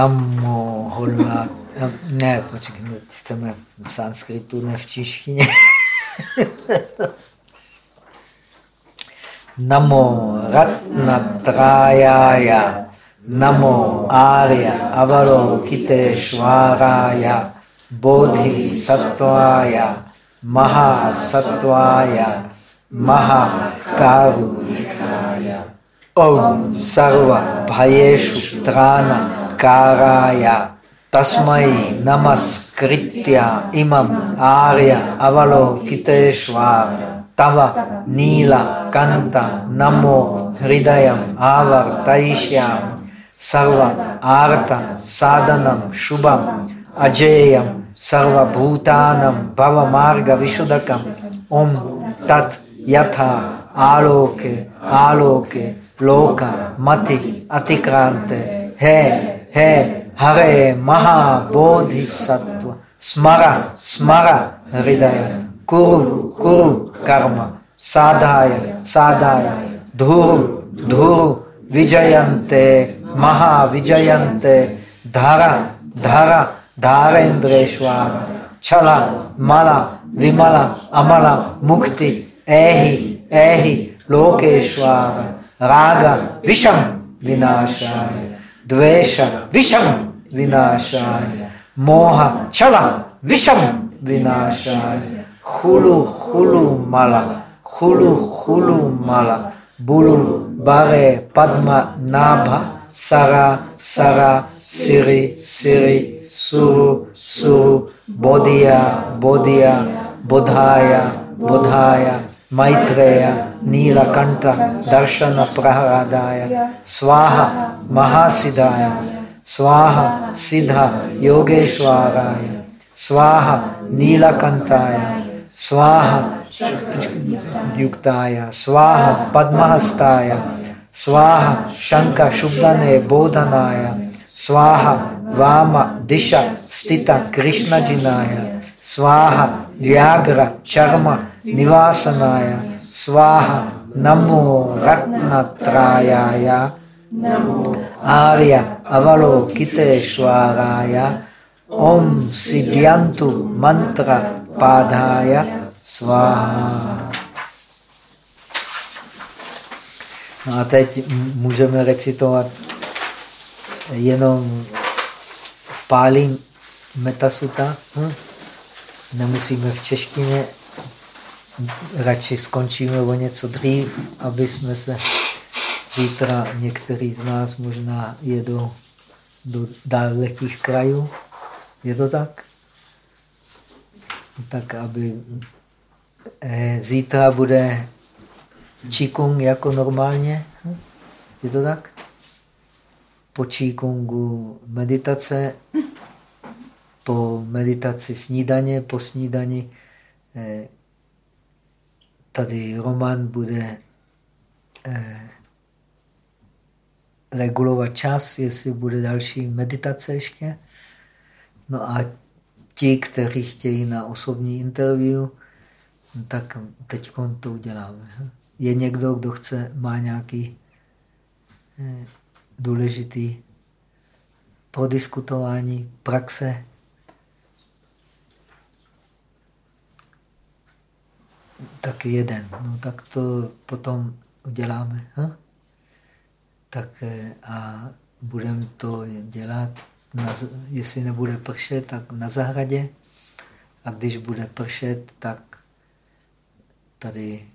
Namo holna, ne, počkej, my chceme v sanskritu, ne v češtině. Namo Ratnatrayaya. Namo Arya Avalokiteshvaraya Bodhi Sattvaya Mahasatvaya Mahakarunikaya. Om Sarva Bhayeshu Trana चकाराय तस्मै नमस्कृत्य इमम् आर्य अवलोकितेश्वर तव नील नीलकन्त नमो हृदयम् आवर्तयिष्यामि सर्व आर्त साधनं शुभम् अजेयं सर्वभूतानं भवमार्गविशुदकम् ॐ तत् यथा आलोके आलोके लोक मति अतिक्रांत है हे हरे महाबोधि सत्व स्मर स्मर हृदय, कुरु कुरु कर्म, साधाय साधाय, धूर धूर, विजयन्ते, महाविजयन्ते, धर धर, धारेन्द्रेश्वर, छल, मल, विमल, अमल, मुक्ति ऐहि ऐहि लोकेश्वर, राग, विषम, विनाशाय। Dvesha Visham Vinashaya Moha. Chala Visham Vinashaya Hulu Hulu Mala. Hulu Hulu Mala. Bulu Bare Padma Nabha Sara Sara Siri Siri. Suru Maitreya नीलकंठ दर्शन प्रहलादाय स्वाह महासिदा स्वाह सिद्ध योगेश्वराय स्वाह नीलकंठाय स्वाह युक्ताय स्वाहा पद्महस्ताय स्वाहा शंख शुभने बोधनाय स्वाह वाम दिश स्थित कृष्णजिनाय स्वाह व्याघ्र चर्म Nivasanaya Swaha Namo Ratnatrayaya Arya Avalokiteshwaraya Om Siddhyantu Mantra Padhaya Svaha. No a teď můžeme recitovat jenom v pálí metasuta. Hm? Nemusíme v češtině, radši skončíme o něco dřív, aby jsme se zítra některý z nás možná jedou do dalekých krajů. Je to tak? Tak, aby eh, zítra bude Qigong jako normálně. Je to tak? Po Qigongu meditace, po meditaci snídaně, po snídani eh, tady Roman bude eh, regulovat čas, jestli bude další meditace ještě. No a ti, kteří chtějí na osobní interview, tak teď to uděláme. Je někdo, kdo chce, má nějaký eh, důležitý prodiskutování praxe. Tak jeden. No tak to potom uděláme. Hm? Tak eh, a budeme to dělat na, jestli nebude pršet, tak na zahradě. A když bude pršet, tak tady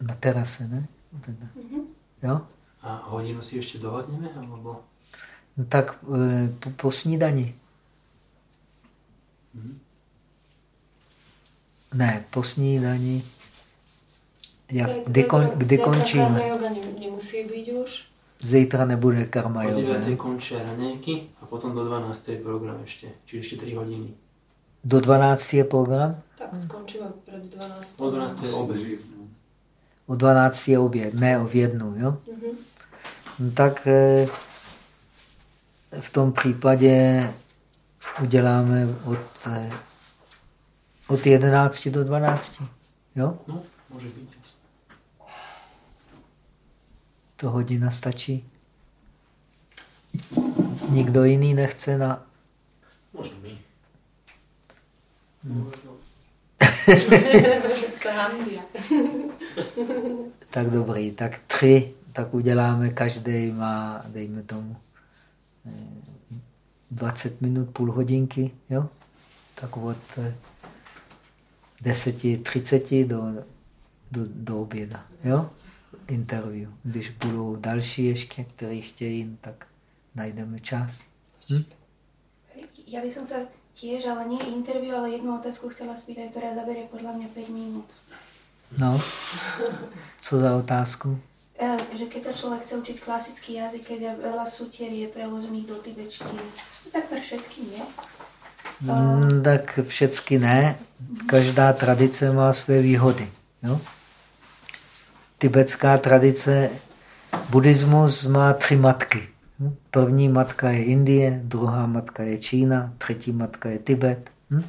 na terase, ne? Mm-hmm. Jo? A hodinu si ještě dohodneme? Alebo... No tak e, po, po snídani. Mm-hmm. Ne, po snídani. Jak, kdy, kon, kdy končíme? yoga nemusí být už. Zítra nebude karma yoga. 9. končí raňajky a potom do 12. je program ještě, či ještě 3 hodiny. Do 12 je program? Tak skončíme před 12. O 12. je oběd. O 12 je oběd, ne o v jednu, jo? Mhm. No, tak eh, v tom případě uděláme od, eh, od 11 do 12, jo? No, může být. To hodina stačí. Nikdo jiný nechce na... Možno my. Hambia. Tak dobrý, tak tři, tak uděláme, každý má, dejme tomu, eh, 20 minut, půl hodinky, jo? Tak od eh, 10, 30 do, do, do oběda, jo? Interview. Když budou další ještě, kteří chtějí, tak najdeme čas. Hm? Ja by som sa tiež, ale nie interview, ale jednu otázku chcela spýtať, ktorá zaberie podľa mňa 5 minút. No, co za otázku? E, že keď sa človek chce učiť klasický jazyk, keď je veľa sutier je preložených do tibetštiny. To takmer všetky, nie? Mm, tak všecky ne. Každá tradice má své výhody. Jo? Tibetská tradice, buddhismus má tři matky. Hm? První matka je Indie, druhá matka je Čína, třetí matka je Tibet. Hm?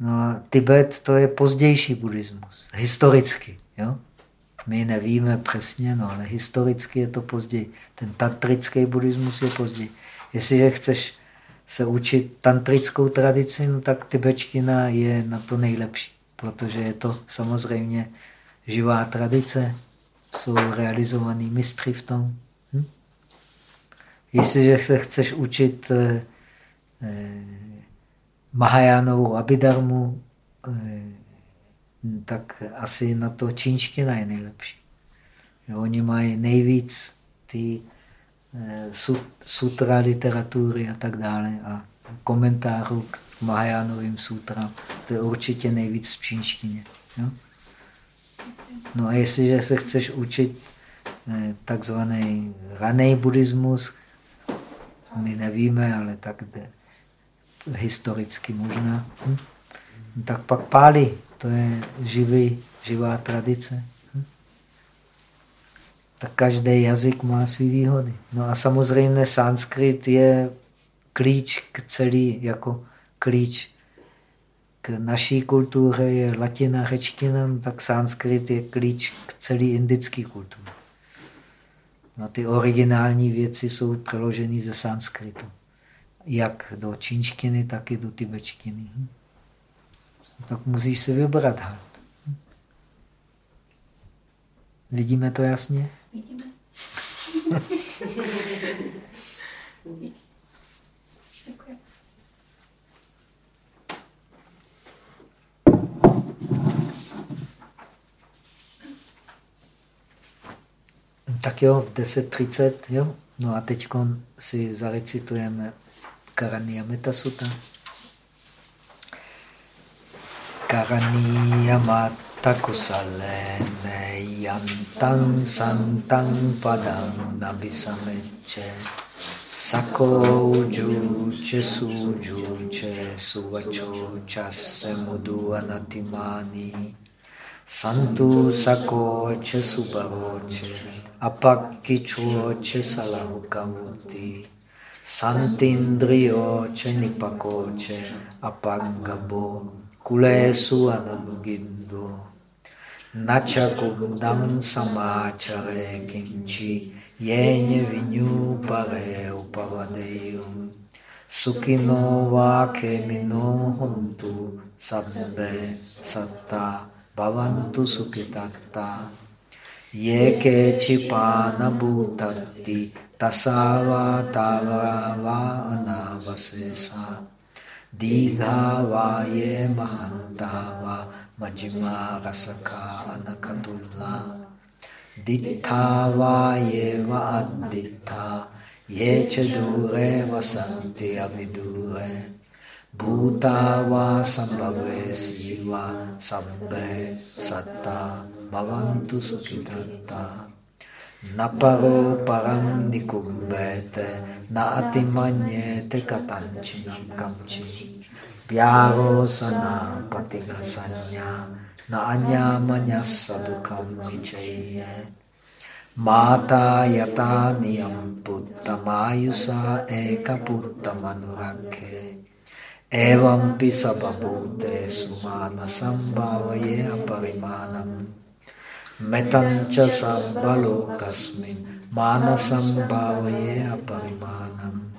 No a Tibet to je pozdější buddhismus, historicky. Jo? My nevíme přesně, no ale historicky je to později. Ten tantrický buddhismus je později. Jestliže chceš se učit tantrickou tradici, no tak tibetština je na to nejlepší, protože je to samozřejmě živá tradice, jsou realizovaní mistři v tom. Hm? Jestliže se chceš učit eh, eh, Mahajánovou Abidarmu, eh, tak asi na to čínština je nejlepší. Oni mají nejvíc ty sutra literatury a tak dále a komentářů k Mahajánovým sutrám. To je určitě nejvíc v čínštině. Jo? No a jestliže se chceš učit eh, takzvaný raný buddhismus, my nevíme, ale tak jde, historicky možná, hm? Tak pak Pali, to je živý, živá tradice. Tak každý jazyk má své výhody. No a samozřejmě sanskrit je klíč k celý, jako klíč k naší kultuře je latina, řečtina, no tak sanskrit je klíč k celé indické kultuře. No, ty originální věci jsou přeloženy ze sanskritu. Jak do čínštiny, tak i do tibetštiny. Tak musíš si vybrat. Vidíme to jasně? Vidíme. Tak jo, v 10.30, jo. No a teď si zarecitujeme Karaniya Sutta. Karaniya Mata Kusalene Yantang Santang Padang Nabisameche Sako Juche Sujuche Suvacho Chasse Mudu Anatimani Santu sakoče subaroče, apakkičuoče salahukamuti, santindrioče nipakoče, apangabo, kulesu anamugindo, načakundam samáčare kinči, jeně vinyu pare upavadeyum, sukino vakemino hontu, sabbe satta, bhavantu sukhitakta ye kechipana bhutatti tasava tavava anavasesa. Digha va ye mahantava majima rasaka anakatulla dittha va ye va addittha ye cha dure vasanti avidure Bhutava sambhave siva sabbe satta bhavantu sukhitatta na paro param nikumbete, na atimanyete katanchinam kamchi, pyaro sana patiga sanya, na anyamanya sadukam vichaye. Mata yata niyam puttamayusa eka puttamanurake. Evam pisababhute sumana sambhavaye aparimanam. Metancha sambalokasmin manasam bhavaye aparimanam.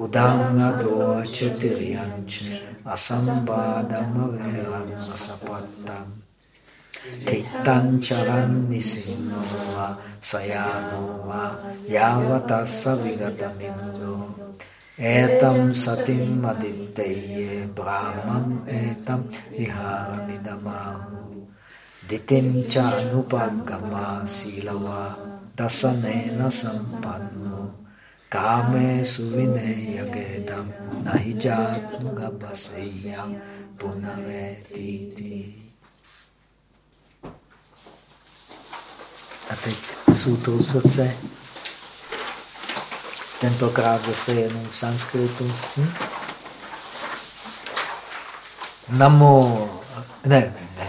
Udanga docha tiryancha asambadam averam asapattam. Tittancharan nisinova sayanova yavatassa vigatamindo etam satim aditeye brahmam etam viharamidamahu. Ditim cha anupagama silava dasanena kame suvine yagedam nahijatmugabaseyam punavetiti A teď sutru srdce. Tentokrát zase jenom v sanskritu. Hm? Namo. Ne, ne, ne.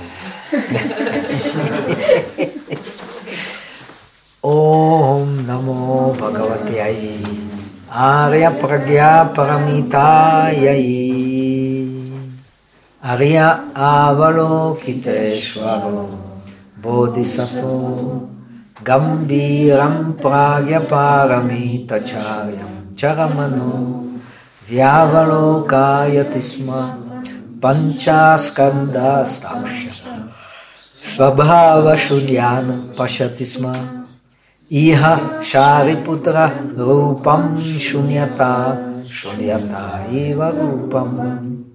Om namo bhagavati ayi. Arya pragya paramitayai. Arya avalokiteshvaro. Bodhisattva Gambiram Pragyaparamitacharyam Charamano Vyavalokayati sma Panchaskanda Stamsha Svabhava Shudyana Pashati Iha Shariputra Rupam Shunyata Shunyata Iva Rupam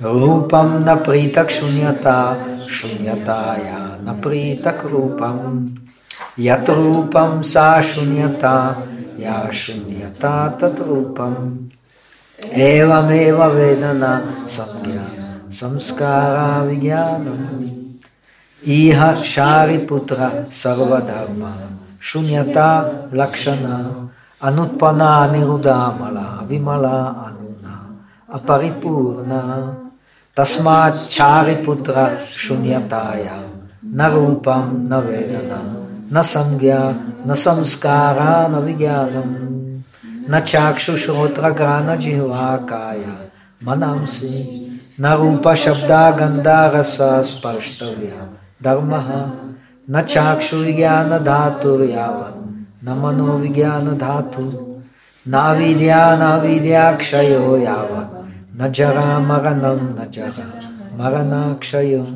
Rupam Napritak Shunyata Shunyataya Napritak Rupam Yat rupam sa shunyata, ya shunyata tat rupam. Eva vedana samya samskara vijnanam. Iha shariputra sarvadharma šunyata lakšana, anutpana nirudamala, vimala anuna, aparipurna, tasma čáry putra šunyatája, narupam navedana, nasamgya, nasamskára, navigyánam, na čákšušrotragána jihvákája, manamsi, na rupa šabdá gandá rasa sparštavya, dharmaha, न चाक्षु चाक्षुर्ज्ञान धातुर्यावत् न मनोविज्ञान धातु, न विद्या, न विद्याक्षयो यावत्, न जरा मरणं, न जरा मरणाक्षयो,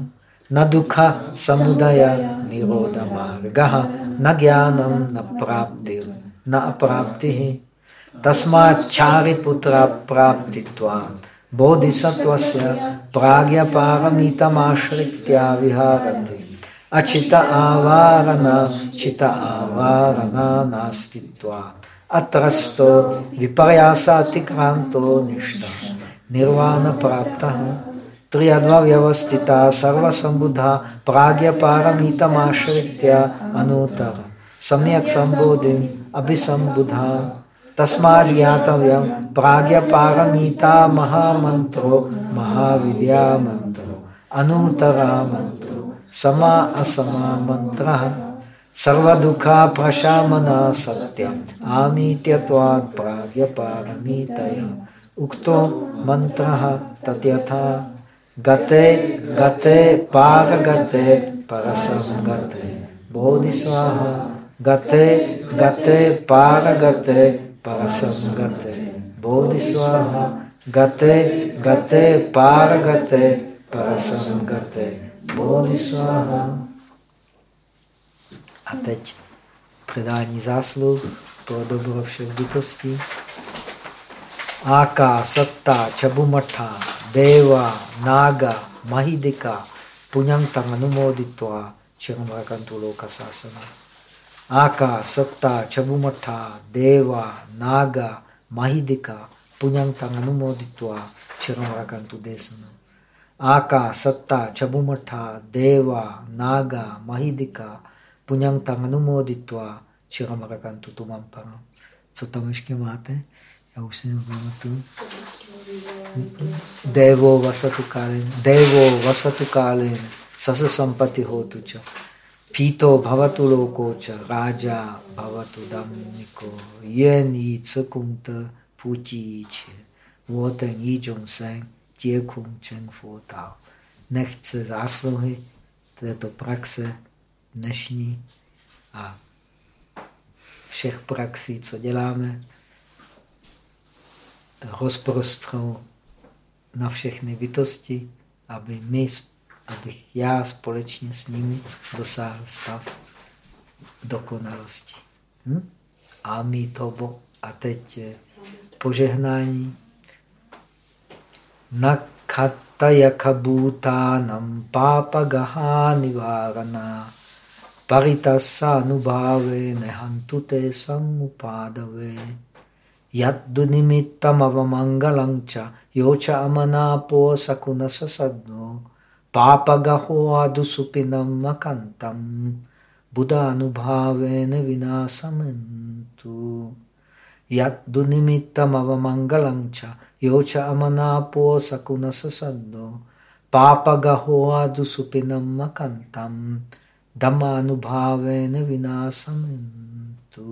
न दुःख, समुदय, निरोध निरोधमार्गः न ज्ञानं, न प्राप्तिर् न अप्राप्तिः। तस्माच्छारिपुत्रप्राप्तित्वात् बोधिसत्त्वस्य प्राज्ञपारमितमाश्रित्या विहारन्ति। अचित आवारण चित आवारण नास्तित्वात् अत्रस्तो विपर्यासातिक्रान्तो निष्ठा निर्वाण प्राप्तः त्रियद्वा व्यवस्थिता सर्वसंबुधा प्राज्ञपारमितमाश्रित्य अनुतर सम्यक् सम्बोधिम् अभिसम्बुधा तस्मात् ज्ञातव्यं प्राज्ञपारमिता महामन्त्रो महाविद्यामन्त्रो अनुतरा मन्त्रो समा असमा मंत्र सर्वदुखा प्रशामना सत्यम आमीत्यवाद प्राग्यपारमीतया। उक्त मंत्र तथ्यथा गते गते पारगते परसंगते। बोधिस्वाहा गते गते पारगते परसंगते। बोधिस्वाहा गते गते पारगते परसंगते। Bodhisvaha. A teď předání zásluh pro dobro všech bytostí. Aka, Satta, Chabumatha, Deva, Naga, Mahidika, Punyantang Anumoditva, Chiramarakantu Lokasasana. Aka, Satta, Chabumatha, Deva, Naga, Mahidika, Punyantang Anumoditva, Chiramarakantu Desana. Aka, Satta, Chabumatha, Deva, Naga, Mahidika, Punyantang Anumoditva, Čiramarakantu tu mám pana. Co tam ještě máte? Já už si nepamatuju. Devo vasatu kálin. Devo vasatu kálin. Sasa sampati hotuča. Pito bhavatu lokoča. Raja bhavatu dhammiko. Yen yi tsekunta puti če. Woten yi jungseng. Děkung čeng fotao. Nechce zásluhy této praxe dnešní a všech praxí, co děláme, rozprostrou na všechny bytosti, aby my, abych já společně s nimi dosáhl stav dokonalosti. Hm? Ami tobo. A teď požehnání. Nakatayakabhutanam papagaha nivarana Paritasa-anubhave nehantute samupādave yaddu nimittam avamangalancha yocha amanapo sakuna sasadno papagaho adusupinam makantam buddha anubhavena vinasamentu yaddu nimittam avamangalancha yocha amanapo sakuna sasadno papagaho adusupinam makantam. Dhammanubhavena vinasamantu.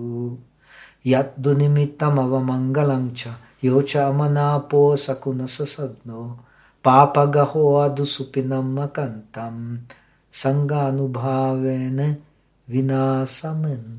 Yaddu nimittam avamangalancha Yocha amanapo sakuna sasadno Papagaho adusupinam makantam. Sanganubhavena vinasamantu